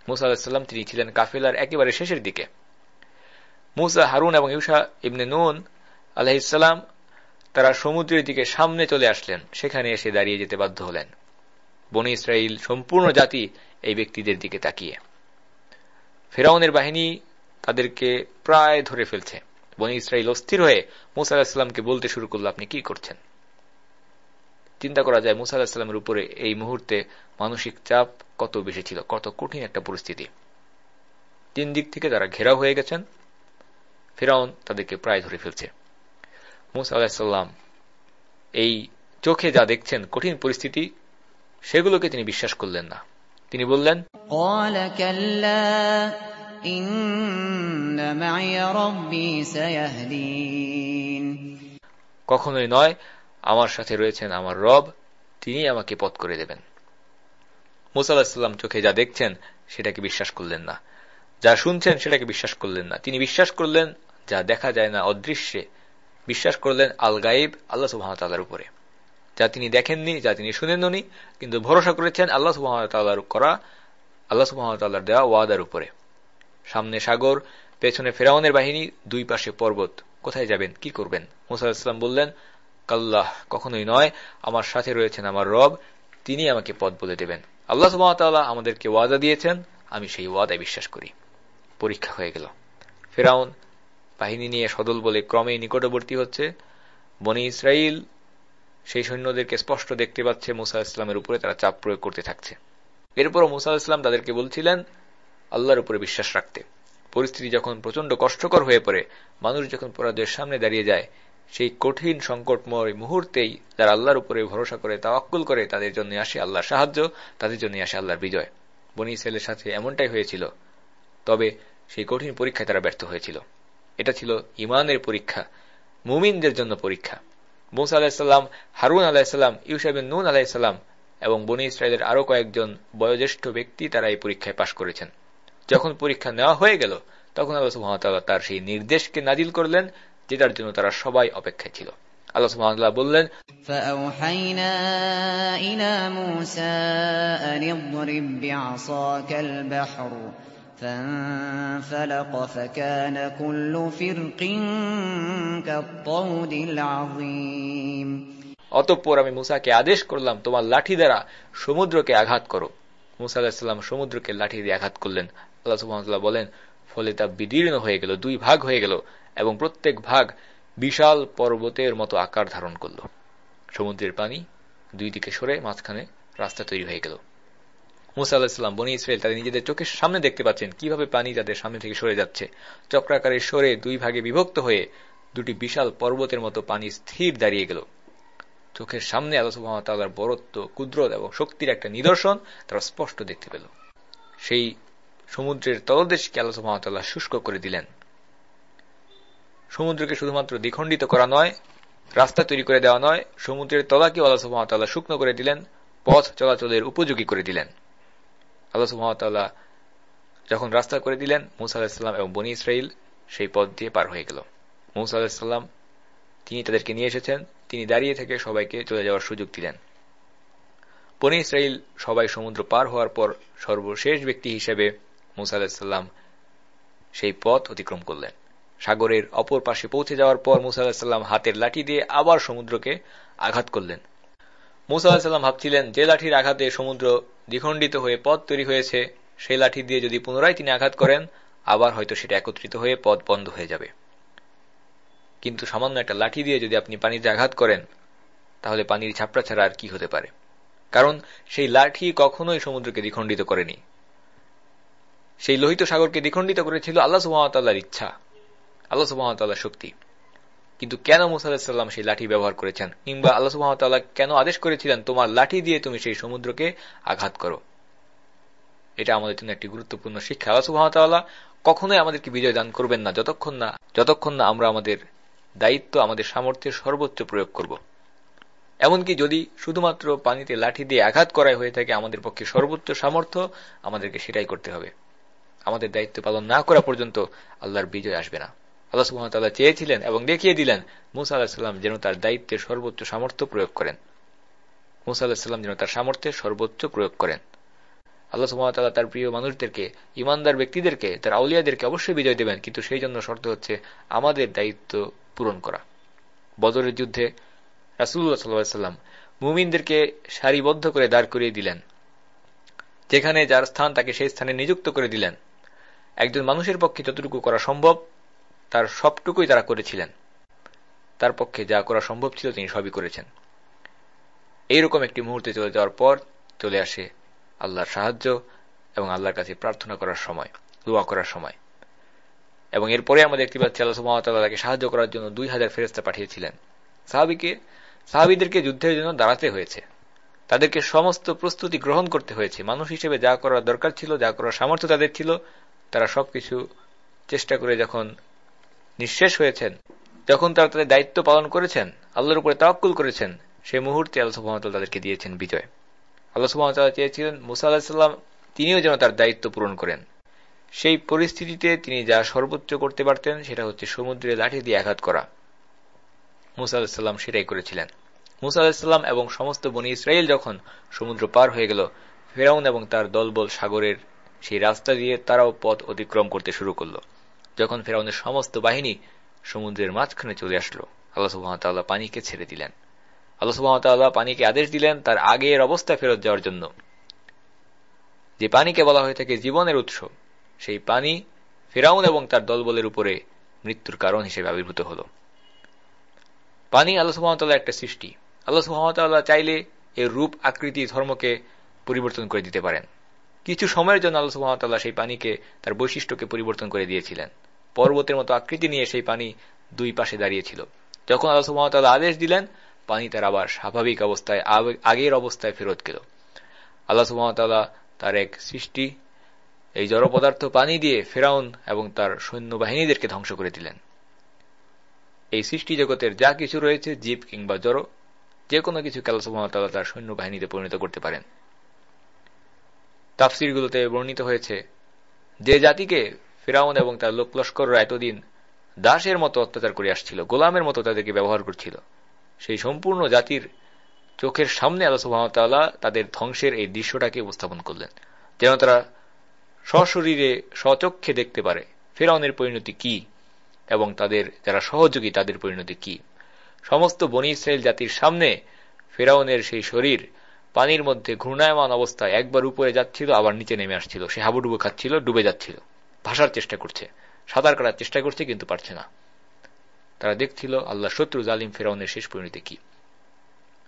মুসা আলাহিসাল্লাম তিনি ছিলেন কাফেলার একেবারে শেষের দিকে। মুসা, হারুন এবং ইউসা ইবনে নুন আলহিসাল্লাম তারা সমুদ্রের দিকে সামনে চলে আসলেন। সেখানে এসে দাঁড়িয়ে যেতে বাধ্য হলেন। বনি ইসরায়েল সম্পূর্ণ জাতি এই ব্যক্তিদের দিকে তাকিয়ে। ফেরাউনের বাহিনী তাদেরকে প্রায় ধরে ফেলছে। বনি ইসরায়েল অস্থির হয়ে মুসা আলাহিসাল্লামকে বলতে শুরু করল, আপনি কি করছেন? চিন্তা করা যায় মুসা আলাহিসাল্লামের উপরে এই মুহূর্তে মানসিক চাপ কত বেশি ছিল, কত কঠিন একটা পরিস্থিতি। তিন দিক থেকে তারা ঘেরাও হয়ে গেছেন। ফেরাউন তাদেরকে প্রায় ধরে ফেলছে। মুসা আলাহিসাল্লাম এই চোখে যা দেখছেন কঠিন পরিস্থিতি সেগুলোকে তিনি বিশ্বাস করলেন না। তিনি বললেন কখনোই নয় আমার সাথে রয়েছেন আমার রব তিনি আমাকে পথ করে দেবেন। মুসা আলাহিসাল্লাম চোখে যা দেখছেন সেটাকে বিশ্বাস করলেন না। যা শুনছেন সেটাকে বিশ্বাস করলেন না। তিনি বিশ্বাস করলেন যা দেখা যায় না অদৃশ্যে বিশ্বাস করলেন আল গাইব আল্লাহ সুহামতাল্লার উপরে। যা তিনি দেখেননি, যা তিনি শুনেননি, কিন্তু ভরসা করেছেন আল্লাহ সুহামতাল্লার করা, আল্লাহ সুহামতাল্লার দেওয়া ওয়াদার উপরে। সামনে সাগর, পেছনে ফেরাউনের বাহিনী, দুই পাশে পর্বত। কোথায় যাবেন? কি করবেন? মুসা ইসলাম বললেন, কাল্লাহ, কখনোই নয়, আমার সাথে রয়েছেন আমার রব, তিনি আমাকে পথ বলে দেবেন। আল্লাহ সুহামতাল্লাহ আমাদেরকে ওয়াদা দিয়েছেন, আমি সেই ওয়াদায় বিশ্বাস করি। পরীক্ষা হয়ে গেল। ফেরাউন বাহিনী নিয়ে সদল বলে ক্রমেই নিকটবর্তী হচ্ছে। বনি ইসরায়েল সেই সৈন্যদেরকে স্পষ্ট দেখতে পাচ্ছে মুসা ইসলামের উপরে তারা চাপ প্রয়োগ করতে থাকছে। এরপরও মুসা ইসলাম তাদেরকে বলছিলেন, আল্লাহর উপরে বিশ্বাস রাখতে। পরিস্থিতি যখন প্রচণ্ড কষ্টকর হয়ে পড়ে, মানুষ যখন পরাজয়ের সামনে দাঁড়িয়ে যায়, সেই কঠিন সংকটময় মুহূর্তেই যারা আল্লাহর উপরে ভরসা করে তা তাওয়াক্কুল করে, তাদের জন্য আসে আল্লাহর সাহায্য, তাদের জন্য আসে আল্লাহর বিজয়। বনি ইসরায়েলের সাথে এমনটাই হয়েছিল, তবে সেই কঠিন পরীক্ষায় তারা ব্যর্থ হয়েছিল। এটা ছিল ইমানের পরীক্ষা মুমিনদের জন্য পরীক্ষা মুসা আলাহিসাল্লাম হারুন আলাহিসাল্লাম ইউসাবিন নুন আলাহিসাল্লাম এবং বনি ইসরায়েলের আরও কয়েকজন বয়োজ্যেষ্ঠ ব্যক্তি তারা এই পরীক্ষায় পাশ করেছেন যখন পরীক্ষা নেওয়া হয়ে গেল তখন আল্লাহ সুহামতাল্লাহ তার সেই নির্দেশকে নাজিল করলেন যেটার জন্য তারা সবাই অপেক্ষায় ছিল আল্লাহ সুহামতাল্লাহ বললেন فأوحينا إلى موسى أن اضرب بعصاك البحر فانفلق فكان كل فرق كالطود العظيم অতঃপর আমি মুসাকে আদেশ করলাম তোমার লাঠি দ্বারা সমুদ্রকে আঘাত করো মুসা আলাহিসাল্লাম সমুদ্রকে লাঠি দিয়ে আঘাত করলেন আল্লাহ সুহামতাল্লাহ বলেন ফলে তা বিদীর্ণ হয়ে গেল দুই ভাগ হয়ে গেল এবং প্রত্যেক ভাগ বিশাল পর্বতের মতো আকার ধারণ করল সমুদ্রের পানি দুই দিকে সরে মাঝখানে রাস্তা তৈরি হয়ে গেল মুসা আল্লাহাম বনি ইসরায়েল তাদের নিজেদের চোখের সামনে দেখতে পাচ্ছেন কীভাবে পানি তাদের সামনে থেকে সরে যাচ্ছে। চক্রাকারে সরে দুই ভাগে বিভক্ত হয়ে দুটি বিশাল পর্বতের মতো পানি স্থির দাঁড়িয়ে গেল। চোখের সামনে আল্লাহ বরত্ব, কুদরত এবং শক্তির একটা নিদর্শন তারা স্পষ্ট দেখতে পেল। সেই সমুদ্রের তলদেশকে আল্লাহ শুষ্ক করে দিলেন। সমুদ্রকে শুধুমাত্র দ্বিখণ্ডিত করা নয়, রাস্তা তৈরি করে দেওয়া নয়, সমুদ্রের তলাকে আল্লাহ সুহামতাল্লাহ শুকনো করে দিলেন, পথ চলাচলের উপযোগী করে দিলেন। আল্লাহ সুহামতাল্লাহ যখন রাস্তা করে দিলেন, মুসা আলাহিসাল্লাম এবং বনি ইসরাইল সেই পথ দিয়ে পার হয়ে গেল। মুসা আলাহিসাল্লাম তিনি তাদেরকে নিয়ে এসেছেন, তিনি দাঁড়িয়ে থেকে সবাইকে চলে যাওয়ার সুযোগ দিলেন। বনি ইসরাইল সবাই সমুদ্র পার হওয়ার পর সর্বশেষ ব্যক্তি হিসেবে মুসা আলাহিসাল্লাম সেই পথ অতিক্রম করলেন। সাগরের অপর পাশে পৌঁছে যাওয়ার পর মুসা আলাহিসাল্লাম হাতের লাঠি দিয়ে আবার সমুদ্রকে আঘাত করলেন। মুসা ভাবছিলেন, যে লাঠির আঘাতে সমুদ্র দ্বিখণ্ডিত হয়ে পথ তৈরি হয়েছে, সেই লাঠি দিয়ে যদি পুনরায় তিনি আঘাত করেন, আবার হয়তো সেটা একত্রিত হয়ে পথ বন্ধ হয়ে যাবে। কিন্তু সামান্য একটা লাঠি দিয়ে যদি আপনি পানিতে আঘাত করেন, তাহলে পানির ছাপড়া ছাড়া আর কি হতে পারে? কারণ সেই লাঠি কখনোই সমুদ্রকে দ্বিখণ্ডিত করেনি। সেই লোহিত সাগরকে দ্বিখণ্ডিত করেছিল আল্লাহ সুহামতাল্লাহর ইচ্ছা, আল্লাহ সুহামতাল্লাহ শক্তি। কিন্তু কেন মুসাল্লাম সেই লাঠি ব্যবহার করেছেন? কিংবা আল্লাহ সুহামতাল্লাহ কেন আদেশ করেছিলেন, তোমার লাঠি দিয়ে তুমি সেই সমুদ্রকে আঘাত করো? এটা আমাদের জন্য একটি গুরুত্বপূর্ণ শিক্ষা। আল্লাহ সুহামতাল্লাহ কখনোই আমাদেরকে বিজয় দান করবেন না, যতক্ষণ না যতক্ষণ না আমরা আমাদের দায়িত্ব, আমাদের সামর্থ্যের সর্বোচ্চ প্রয়োগ করব। এমনকি যদি শুধুমাত্র পানিতে লাঠি দিয়ে আঘাত করাই হয়ে থাকে, আমাদের পক্ষে সর্বোচ্চ সামর্থ্য আমাদেরকে সেটাই করতে হবে। আমাদের দায়িত্ব পালন না করা পর্যন্ত আল্লাহর বিজয় আসবে না। আল্লাহ সুহামতাল্লাহ চেয়েছিলেন এবং দেখিয়ে দিলেন মুসা আল্লাহাম যেন তার দায়িত্বের সর্বোচ্চ সামর্থ্য প্রয়োগ করেন। মুসা আল্লাহাম যেন তার সামর্থ্যের সর্বোচ্চ প্রয়োগ করেন। আল্লাহ সুহামতাল্লাহ তার প্রিয় মানুষদেরকে, ইমানদার ব্যক্তিদেরকে, তার আউলিয়াদেরকে অবশ্যই বিজয় দেবেন, কিন্তু সেই জন্য শর্ত হচ্ছে আমাদের দায়িত্ব পূরণ করা। বদরের যুদ্ধে রাসুল্লাহ সাল্লাম মুমিনদেরকে সারিবদ্ধ করে দাঁড় করিয়ে দিলেন, যেখানে যার স্থান তাকে সেই স্থানে নিযুক্ত করে দিলেন। একজন মানুষের পক্ষে যতটুকু করা সম্ভব তার সবটুকুই তারা করেছিলেন। তার পক্ষে যা করা সম্ভব ছিল তিনি সবই করেছেন। এইরকম একটি মুহূর্তে চলে যাওয়ার পর চলে আসে আল্লাহর সাহায্য এবং আল্লাহর কাছে প্রার্থনা করার সময়, দোয়া করার সময়। এবং এরপরে আমরা দেখতে পাচ্ছি আল্লাহ সুহামতাল্লাহকে সাহায্য করার জন্য দুই হাজার ফেরস্তা পাঠিয়েছিলেন। সাহাবিকে, সাহাবিদেরকে যুদ্ধের জন্য দাঁড়াতে হয়েছে। তাদেরকে সমস্ত প্রস্তুতি গ্রহণ করতে হয়েছে। মানুষ হিসেবে যা করার দরকার ছিল, যা করার সামর্থ্য তাদের ছিল, তারা সবকিছু চেষ্টা করে যখন নিঃশেষ হয়েছেন। যখন তারা তাদের দায়িত্ব পালন করেছেন, আল্লাহর উপরে তাওয়াক্কুল করেছেন, সেই মুহূর্তে আল্লাহ সুহামতাল তাদেরকে দিয়েছেন বিজয়। আল্লাহ সুহামতাল্লাহ চেয়েছিলেন মুসা আল্লাহিসাল্লাম তিনিও যেন তার দায়িত্ব পূরণ করেন। সেই পরিস্থিতিতে তিনি যা সর্বোচ্চ করতে পারতেন, সেটা হচ্ছে সমুদ্রে লাঠি দিয়ে আঘাত করা। মুসা আলাহিসাল্লাম সেটাই করেছিলেন। মুসা আলাহিসাল্লাম এবং সমস্ত বনি ইসরায়েল যখন সমুদ্র পার হয়ে গেল, ফেরাউন এবং তার দলবল সাগরের সেই রাস্তা দিয়ে তারাও পথ অতিক্রম করতে শুরু করল। যখন ফেরাউনের সমস্ত বাহিনী সমুদ্রের মাঝখানে চলে আসলো, আল্লাহ সুহামতাল্লাহ পানিকে ছেড়ে দিলেন। আল্লাহ সুহামতাল্লাহ পানিকে আদেশ দিলেন তার আগের অবস্থায় ফেরত যাওয়ার জন্য। যে পানিকে বলা হয়ে থাকে জীবনের উৎস, সেই পানি ফেরাউন এবং তার দলবলের উপরে মৃত্যুর কারণ হিসেবে আবির্ভূত হল। পানি আল্লাহ সুহামতাল্লাহ একটা সৃষ্টি। আল্লাহ সুহামতাল্লাহ চাইলে এর রূপ, আকৃতি, ধর্মকে পরিবর্তন করে দিতে পারেন। কিছু সময়ের জন্য আল্লাহ সুহামতাল্লাহ সেই পানিকে, তার বৈশিষ্ট্যকে পরিবর্তন করে দিয়েছিলেন। পর্বতের মতো আকৃতি নিয়ে সেই পানি দুই পাশে দাঁড়িয়েছিল যখন আল্লাহ সুহামতাল্লাহ আদেশ দিলেন, পানি তার আবার স্বাভাবিক অবস্থায় আগের অবস্থায় ফেরত গেল। আল্লাহ সুহামতাল্লাহ তার এক সৃষ্টি, এই জড় পদার্থ পানি দিয়ে ফেরাউন এবং তার সৈন্যবাহিনীদেরকে ধ্বংস করে দিলেন। এই সৃষ্টি জগতের যা কিছু রয়েছে, জীব কিংবা জড় যে কোনো কিছু কালাসুমতাল্লাহ তার সৈন্যবাহিনীতে পরিণত করতে পারেন। তাফসিরগুলোতে বর্ণিত হয়েছে। যে জাতিকে ফেরাউন এবং তার লোক লস্কররা এতদিন দাসের মতো অত্যাচার করে আসছিল, গোলামের মতো তাদেরকে ব্যবহার করছিল, সেই সম্পূর্ণ জাতির চোখের সামনে আল্লাহ সুহামতাল্লাহ তাদের ধ্বংসের এই দৃশ্যটাকে উপস্থাপন করলেন। যেন তারা সশরীরে, স্বচক্ষে দেখতে পারে, ফেরাউনের পরিণতি কি এবং তাদের, যারা সহযোগী, তাদের পরিণতি কি। সমস্ত বনি ইসরায়েল জাতির সামনে ফেরাউনের সেই শরীর পানির মধ্যে ঘূর্ণায়মান অবস্থায় একবার উপরে যাচ্ছিল, আবার নিচে নেমে আসছিল। সে হাবুডুবু খাচ্ছিল, ডুবে যাচ্ছিল। ভাসার চেষ্টা করছে। সাঁতার কাটার চেষ্টা করছে, কিন্তু পারছে না। তারা দেখছিল, আল্লাহ শত্রু জালিম ফেরাউনের শেষ পরিণতি কি?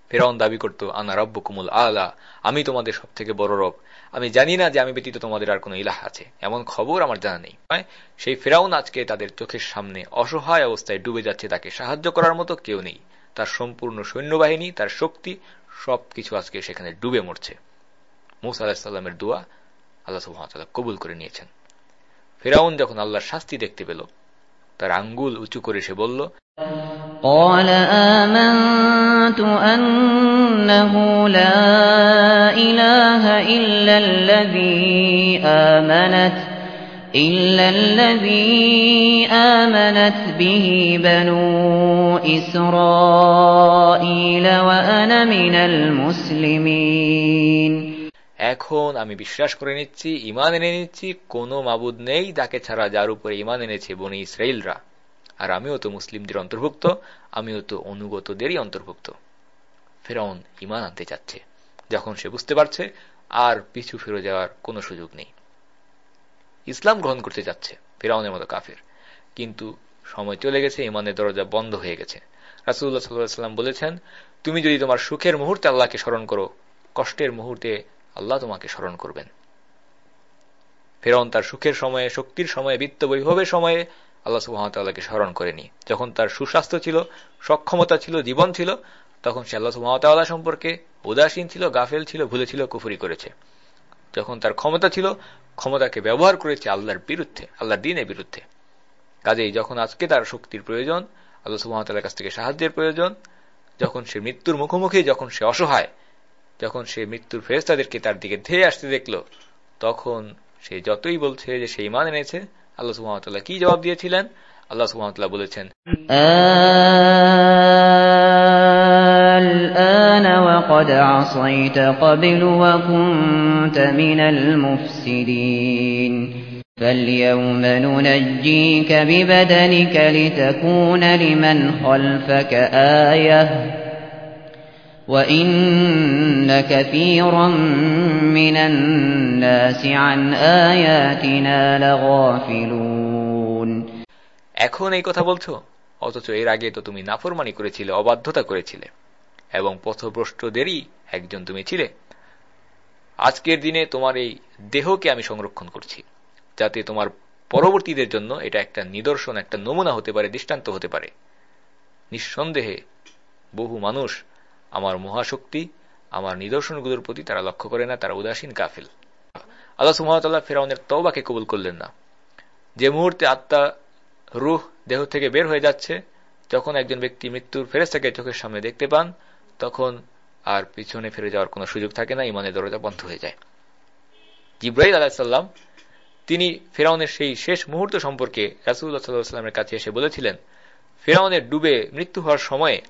ফেরাউন দাবি করত, আনা রব্য কুমুল আলা, আমি তোমাদের সব থেকে বড় রব। আমি জানি না যে আমি ব্যতীত তোমাদের আর কোন ইলাহ আছে। এমন খবর আমার জানা নেই। সেই ফেরাউন আজকে তাদের চোখের সামনে অসহায় অবস্থায় ডুবে যাচ্ছে। তাকে সাহায্য করার মতো কেউ নেই। তার সম্পূর্ণ সৈন্যবাহিনী, তার শক্তি সবকিছু আজকে সেখানে ডুবে মরছে মুসা আলাহিসাল্লামের দোয়া আল্লাহ সুহামতাল্লাহ কবুল করে নিয়েছেন ফেরাউন যখন আল্লাহর শাস্তি দেখতে পেল তার আঙ্গুল উঁচু করে সে বলল قال آمنت أنه لا إله إلا الذي آمنت إلا الذي آمنت به بنو إسرائيل وأنا من المسلمين এখন আমি বিশ্বাস করে নিচ্ছি ইমান এনে নিচ্ছি কোন মাবুদ নেই তাকে ছাড়া যার উপরে ইমান এনেছে বনি ইসরায়েলরা আর আমিও তো মুসলিমদের অন্তর্ভুক্ত আমিও তো অনুগতদেরই অন্তর্ভুক্ত ফেরাউন ইমান আনতে চাচ্ছে যখন সে বুঝতে পারছে আর পিছু ফিরে যাওয়ার কোনো সুযোগ নেই ইসলাম গ্রহণ করতে যাচ্ছে, ফেরাউনের মতো কাফের। কিন্তু সময় চলে গেছে, ইমানের দরজা বন্ধ হয়ে গেছে। রাসুল্লাহ সাল্লাম বলেছেন, তুমি যদি তোমার সুখের মুহূর্তে আল্লাহকে স্মরণ করো, কষ্টের মুহূর্তে আল্লাহ তোমাকে স্মরণ করবেন। ফেরাউন তার সুখের সময়ে, শক্তির সময়ে বিত্ত বৈভবের সময়ে আল্লাহ সুহামতাল্লাহকে স্মরণ করেনি। যখন তার সুস্বাস্থ্য ছিল, সক্ষমতা ছিল, জীবন ছিল, তখন সে আল্লাহ সুহামতাল্লাহ সম্পর্কে উদাসীন ছিল, গাফেল ছিল, ভুলে ছিল, কুফুরি করেছে। যখন তার ক্ষমতা ছিল ক্ষমতাকে ব্যবহার করেছে আল্লাহর বিরুদ্ধে, আল্লাহর দিনের বিরুদ্ধে। কাজেই যখন আজকে তার শক্তির প্রয়োজন, আল্লাহ সুহামতাল্লাহর কাছ থেকে সাহায্যের প্রয়োজন, যখন সে মৃত্যুর মুখোমুখি, যখন সে অসহায়, যখন সে মৃত্যুর ফেরেস্তাদেরকে তার দিকে ধেয়ে আসতে দেখল, তখন সে যতই বলছে যে সে ইমান এনেছে, আল্লাহ সুহামতাল্লাহ কি জবাব দিয়েছিলেন? আল্লাহ সুহামতাল্লাহ বলেছেন الآن وقد عصيت قبل وكنت من المفسدين فاليوم ننجيك ببدنك لتكون لمن خلفك آية وإن كثيرا من الناس عن آياتنا لغافلون এখন এই কথা বলছো অথচ এর আগে তো তুমি নাফরমানি করেছিলে অবাধ্যতা করেছিলে এবং পথভ্রষ্টদেরই একজন তুমি ছিলে। আজকের দিনে তোমার এই দেহকে আমি সংরক্ষণ করছি, যাতে তোমার পরবর্তীদের জন্য এটা একটা নিদর্শন, একটা নমুনা হতে পারে, দৃষ্টান্ত হতে পারে। নিঃসন্দেহে বহু মানুষ আমার মহাশক্তি, আমার নিদর্শনগুলোর প্রতি তারা লক্ষ্য করে না, তারা উদাসীন, কাফিল। আল্লাহ সুহামতাল্লাহ ফেরাউনের তওবাকে কবুল করলেন না। যে মুহূর্তে আত্মা, রুহ, দেহ থেকে বের হয়ে যাচ্ছে, যখন একজন ব্যক্তি মৃত্যুর ফেরেস্তাকে চোখের সামনে দেখতে পান তখন আর পিছনে ফিরে যাওয়ার কোনো সুযোগ থাকে না, ইমানের দরজা বন্ধ হয়ে যায়। জিব্রাহিল আলাহিসাল্লাম তিনি ফেরাউনের সেই শেষ মুহূর্ত সম্পর্কে রাসুল্লাহ সাল্লাহামের কাছে এসে বলেছিলেন, ফেরাউনের ডুবে মৃত্যু হওয়ার সময়ে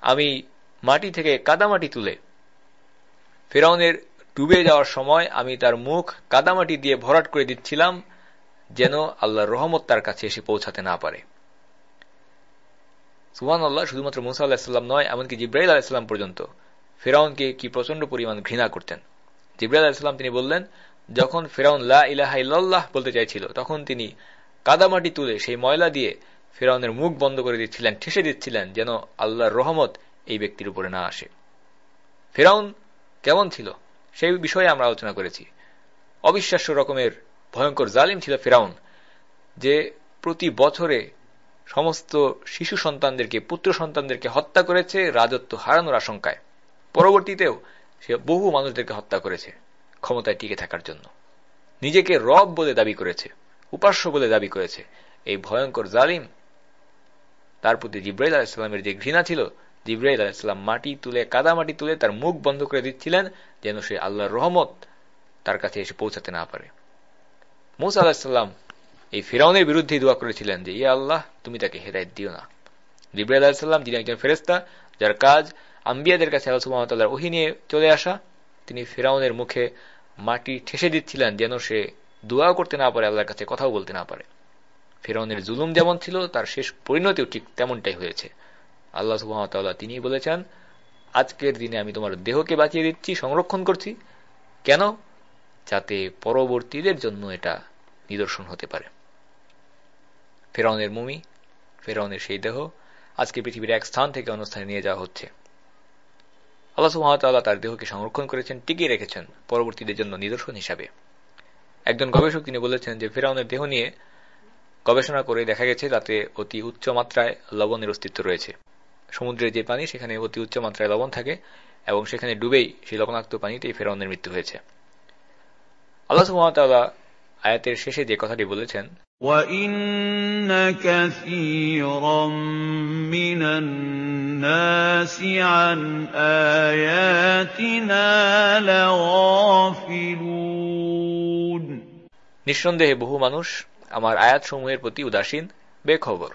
আমি মাটি থেকে কাদামাটি তুলে, ফেরাউনের ডুবে যাওয়ার সময় আমি তার মুখ কাদামাটি দিয়ে ভরাট করে দিচ্ছিলাম, যেন আল্লাহর রহমত তার কাছে এসে পৌঁছাতে না পারে। সুহান আল্লাহ শুধুমাত্র মুসা আল্লাহিসাল্লাম নয়, এমনকি জিব্রাহিল আলাহিসাল্লাম পর্যন্ত। ফেরাউনকে কি প্রচণ্ড পরিমাণ ঘৃণা করতেন। জিব্রাহিল আলাহিসাল্লাম তিনি বললেন, যখন ফেরাউন লা ইলাহা ইল্লাল্লাহ বলতে চাইছিল, তখন তিনি কাদামাটি তুলে সেই ময়লা দিয়ে ফেরাউনের মুখ বন্ধ করে দিচ্ছিলেন, ঠেসে দিচ্ছিলেন, যেন আল্লাহর রহমত এই ব্যক্তির উপরে না আসে। ফেরাউন কেমন ছিল? সেই বিষয়ে আমরা আলোচনা করেছি। অবিশ্বাস্য রকমের ভয়ঙ্কর জালিম ছিল ফেরাউন, যে প্রতি বছরে সমস্ত শিশু সন্তানদেরকে, পুত্র সন্তানদেরকে হত্যা করেছে, রাজত্ব হারানোর আশঙ্কায়। পরবর্তীতেও সে বহু মানুষদেরকে হত্যা করেছে ক্ষমতায় টিকে থাকার জন্য। নিজেকে রব বলে দাবি করেছে, উপাস্য বলে দাবি করেছে। এই ভয়ঙ্কর জালিম, তার প্রতি জিব্রাইল আলাহিসাল্লামের যে ঘৃণা ছিল, জিব্রাইল আলাহিসাল্লাম মাটি তুলে কাদা মাটি তুলে তার মুখ বন্ধ করে দিচ্ছিলেন, যেন সে আল্লাহর রহমত তার কাছে এসে পৌঁছাতে না পারে। মৌসা আলাহিসাল্লাম এই ফেরাউনের বিরুদ্ধে দোয়া করেছিলেন যে ইয়া আল্লাহ, তুমি তাকে হেদায়ত দিও না। জিব্রাইল আলাহিসাল্লাম যিনি একজন ফেরেস্তা যার কাজ আম্বিয়াদের কাছে আল্লাহ সুহামতাল্লাহর ওহি নিয়ে চলে আসা, তিনি ফেরাউনের মুখে মাটি ঠেসে দিচ্ছিলেন যেন সে দোয়াও করতে না পারে, আল্লাহর কাছে কথাও বলতে না পারে। ফেরাউনের জুলুম যেমন ছিল, তার শেষ পরিণতিও ঠিক তেমনটাই হয়েছে। আল্লাহ সুহামতাল্লাহ তিনি বলেছেন, আজকের দিনে আমি তোমার দেহকে বাঁচিয়ে দিচ্ছি, সংরক্ষণ করছি। কেন? যাতে পরবর্তীদের জন্য এটা নিদর্শন হতে পারে। ফেরাউনের মুমি, ফেরাউনের সেই দেহ আজকে পৃথিবীর এক স্থান থেকে অন্য স্থানে নিয়ে যাওয়া হচ্ছে। আল্লাহ সুহামতাল্লাহ তার দেহকে সংরক্ষণ করেছেন, টিকিয়ে রেখেছেন পরবর্তীদের জন্য নিদর্শন হিসাবে। একজন গবেষক তিনি বলেছেন যে, ফেরাউনের দেহ নিয়ে গবেষণা করে দেখা গেছে তাতে অতি উচ্চ মাত্রায় লবণের অস্তিত্ব রয়েছে। সমুদ্রের যে পানি, সেখানে অতি উচ্চ মাত্রায় লবণ থাকে এবং সেখানে ডুবেই সেই লবণাক্ত পানিতেই ফেরাউনের মৃত্যু হয়েছে। আল্লাহ সুহামতাল্লাহ আয়াতের শেষে যে কথাটি বলেছেন وَإِنَّ كَثِيرًا مِّنَ النَّاسِ عَنْ آيَاتِنَا لَغَافِلُونَ নিঃসন্দেহে বহু মানুষ আমার আয়াতসমূহের প্রতি উদাসীন বেখবর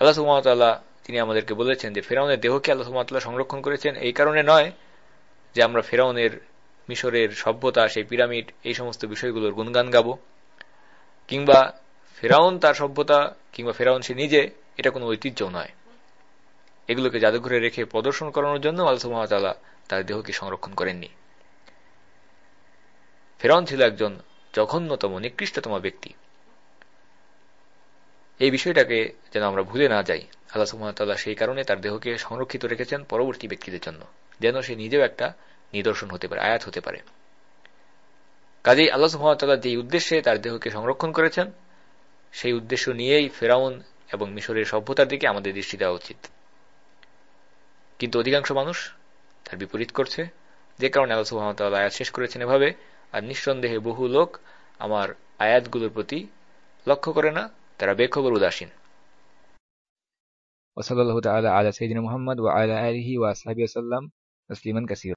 আল্লাহ সুমতাল্লাহ তিনি আমাদেরকে বলেছেন যে ফেরাউনের দেহকে আল্লাহ সুমতাল্লাহ সংরক্ষণ করেছেন এই কারণে নয় যে আমরা ফেরাউনের মিশরের সভ্যতা সেই পিরামিড এই সমস্ত বিষয়গুলোর গুণগান গাব কিংবা ফেরাউন তার সভ্যতা কিংবা ফেরাউন সে নিজে, এটা কোনো ঐতিহ্য নয়। এগুলোকে জাদুঘরে রেখে প্রদর্শন করানোর জন্য আল্লাহ সুমতাল্লাহ তার দেহকে সংরক্ষণ করেননি। ফেরাউন ছিল একজন জঘন্যতম, নিকৃষ্টতম ব্যক্তি। এই বিষয়টাকে যেন আমরা ভুলে না যাই, আল্লাহ সুহামতাল্লাহ সেই কারণে তার দেহকে সংরক্ষিত রেখেছেন পরবর্তী ব্যক্তিদের জন্য, যেন সে নিজেও একটা নিদর্শন হতে পারে, আয়াত হতে পারে। কাজেই আল্লাহ সুহামতাল্লাহ যে উদ্দেশ্যে তার দেহকে সংরক্ষণ করেছেন সেই উদ্দেশ্য নিয়েই ফেরাউন এবং মিশরের সভ্যতার দিকে আমাদের দৃষ্টি দেওয়া উচিত কিন্তু অধিকাংশ মানুষ তার বিপরীত করছে যে কারণে আল্লাহ সুহামতাল্লাহ আয়াত শেষ করেছেন এভাবে আর নিঃসন্দেহে বহু লোক আমার আয়াতগুলোর প্রতি লক্ষ্য করে না তারা বেখবর উদাসীন وصلى الله تعالى على سيدنا محمد وعلى آله وأصحابه وسلم تسليما كثيرا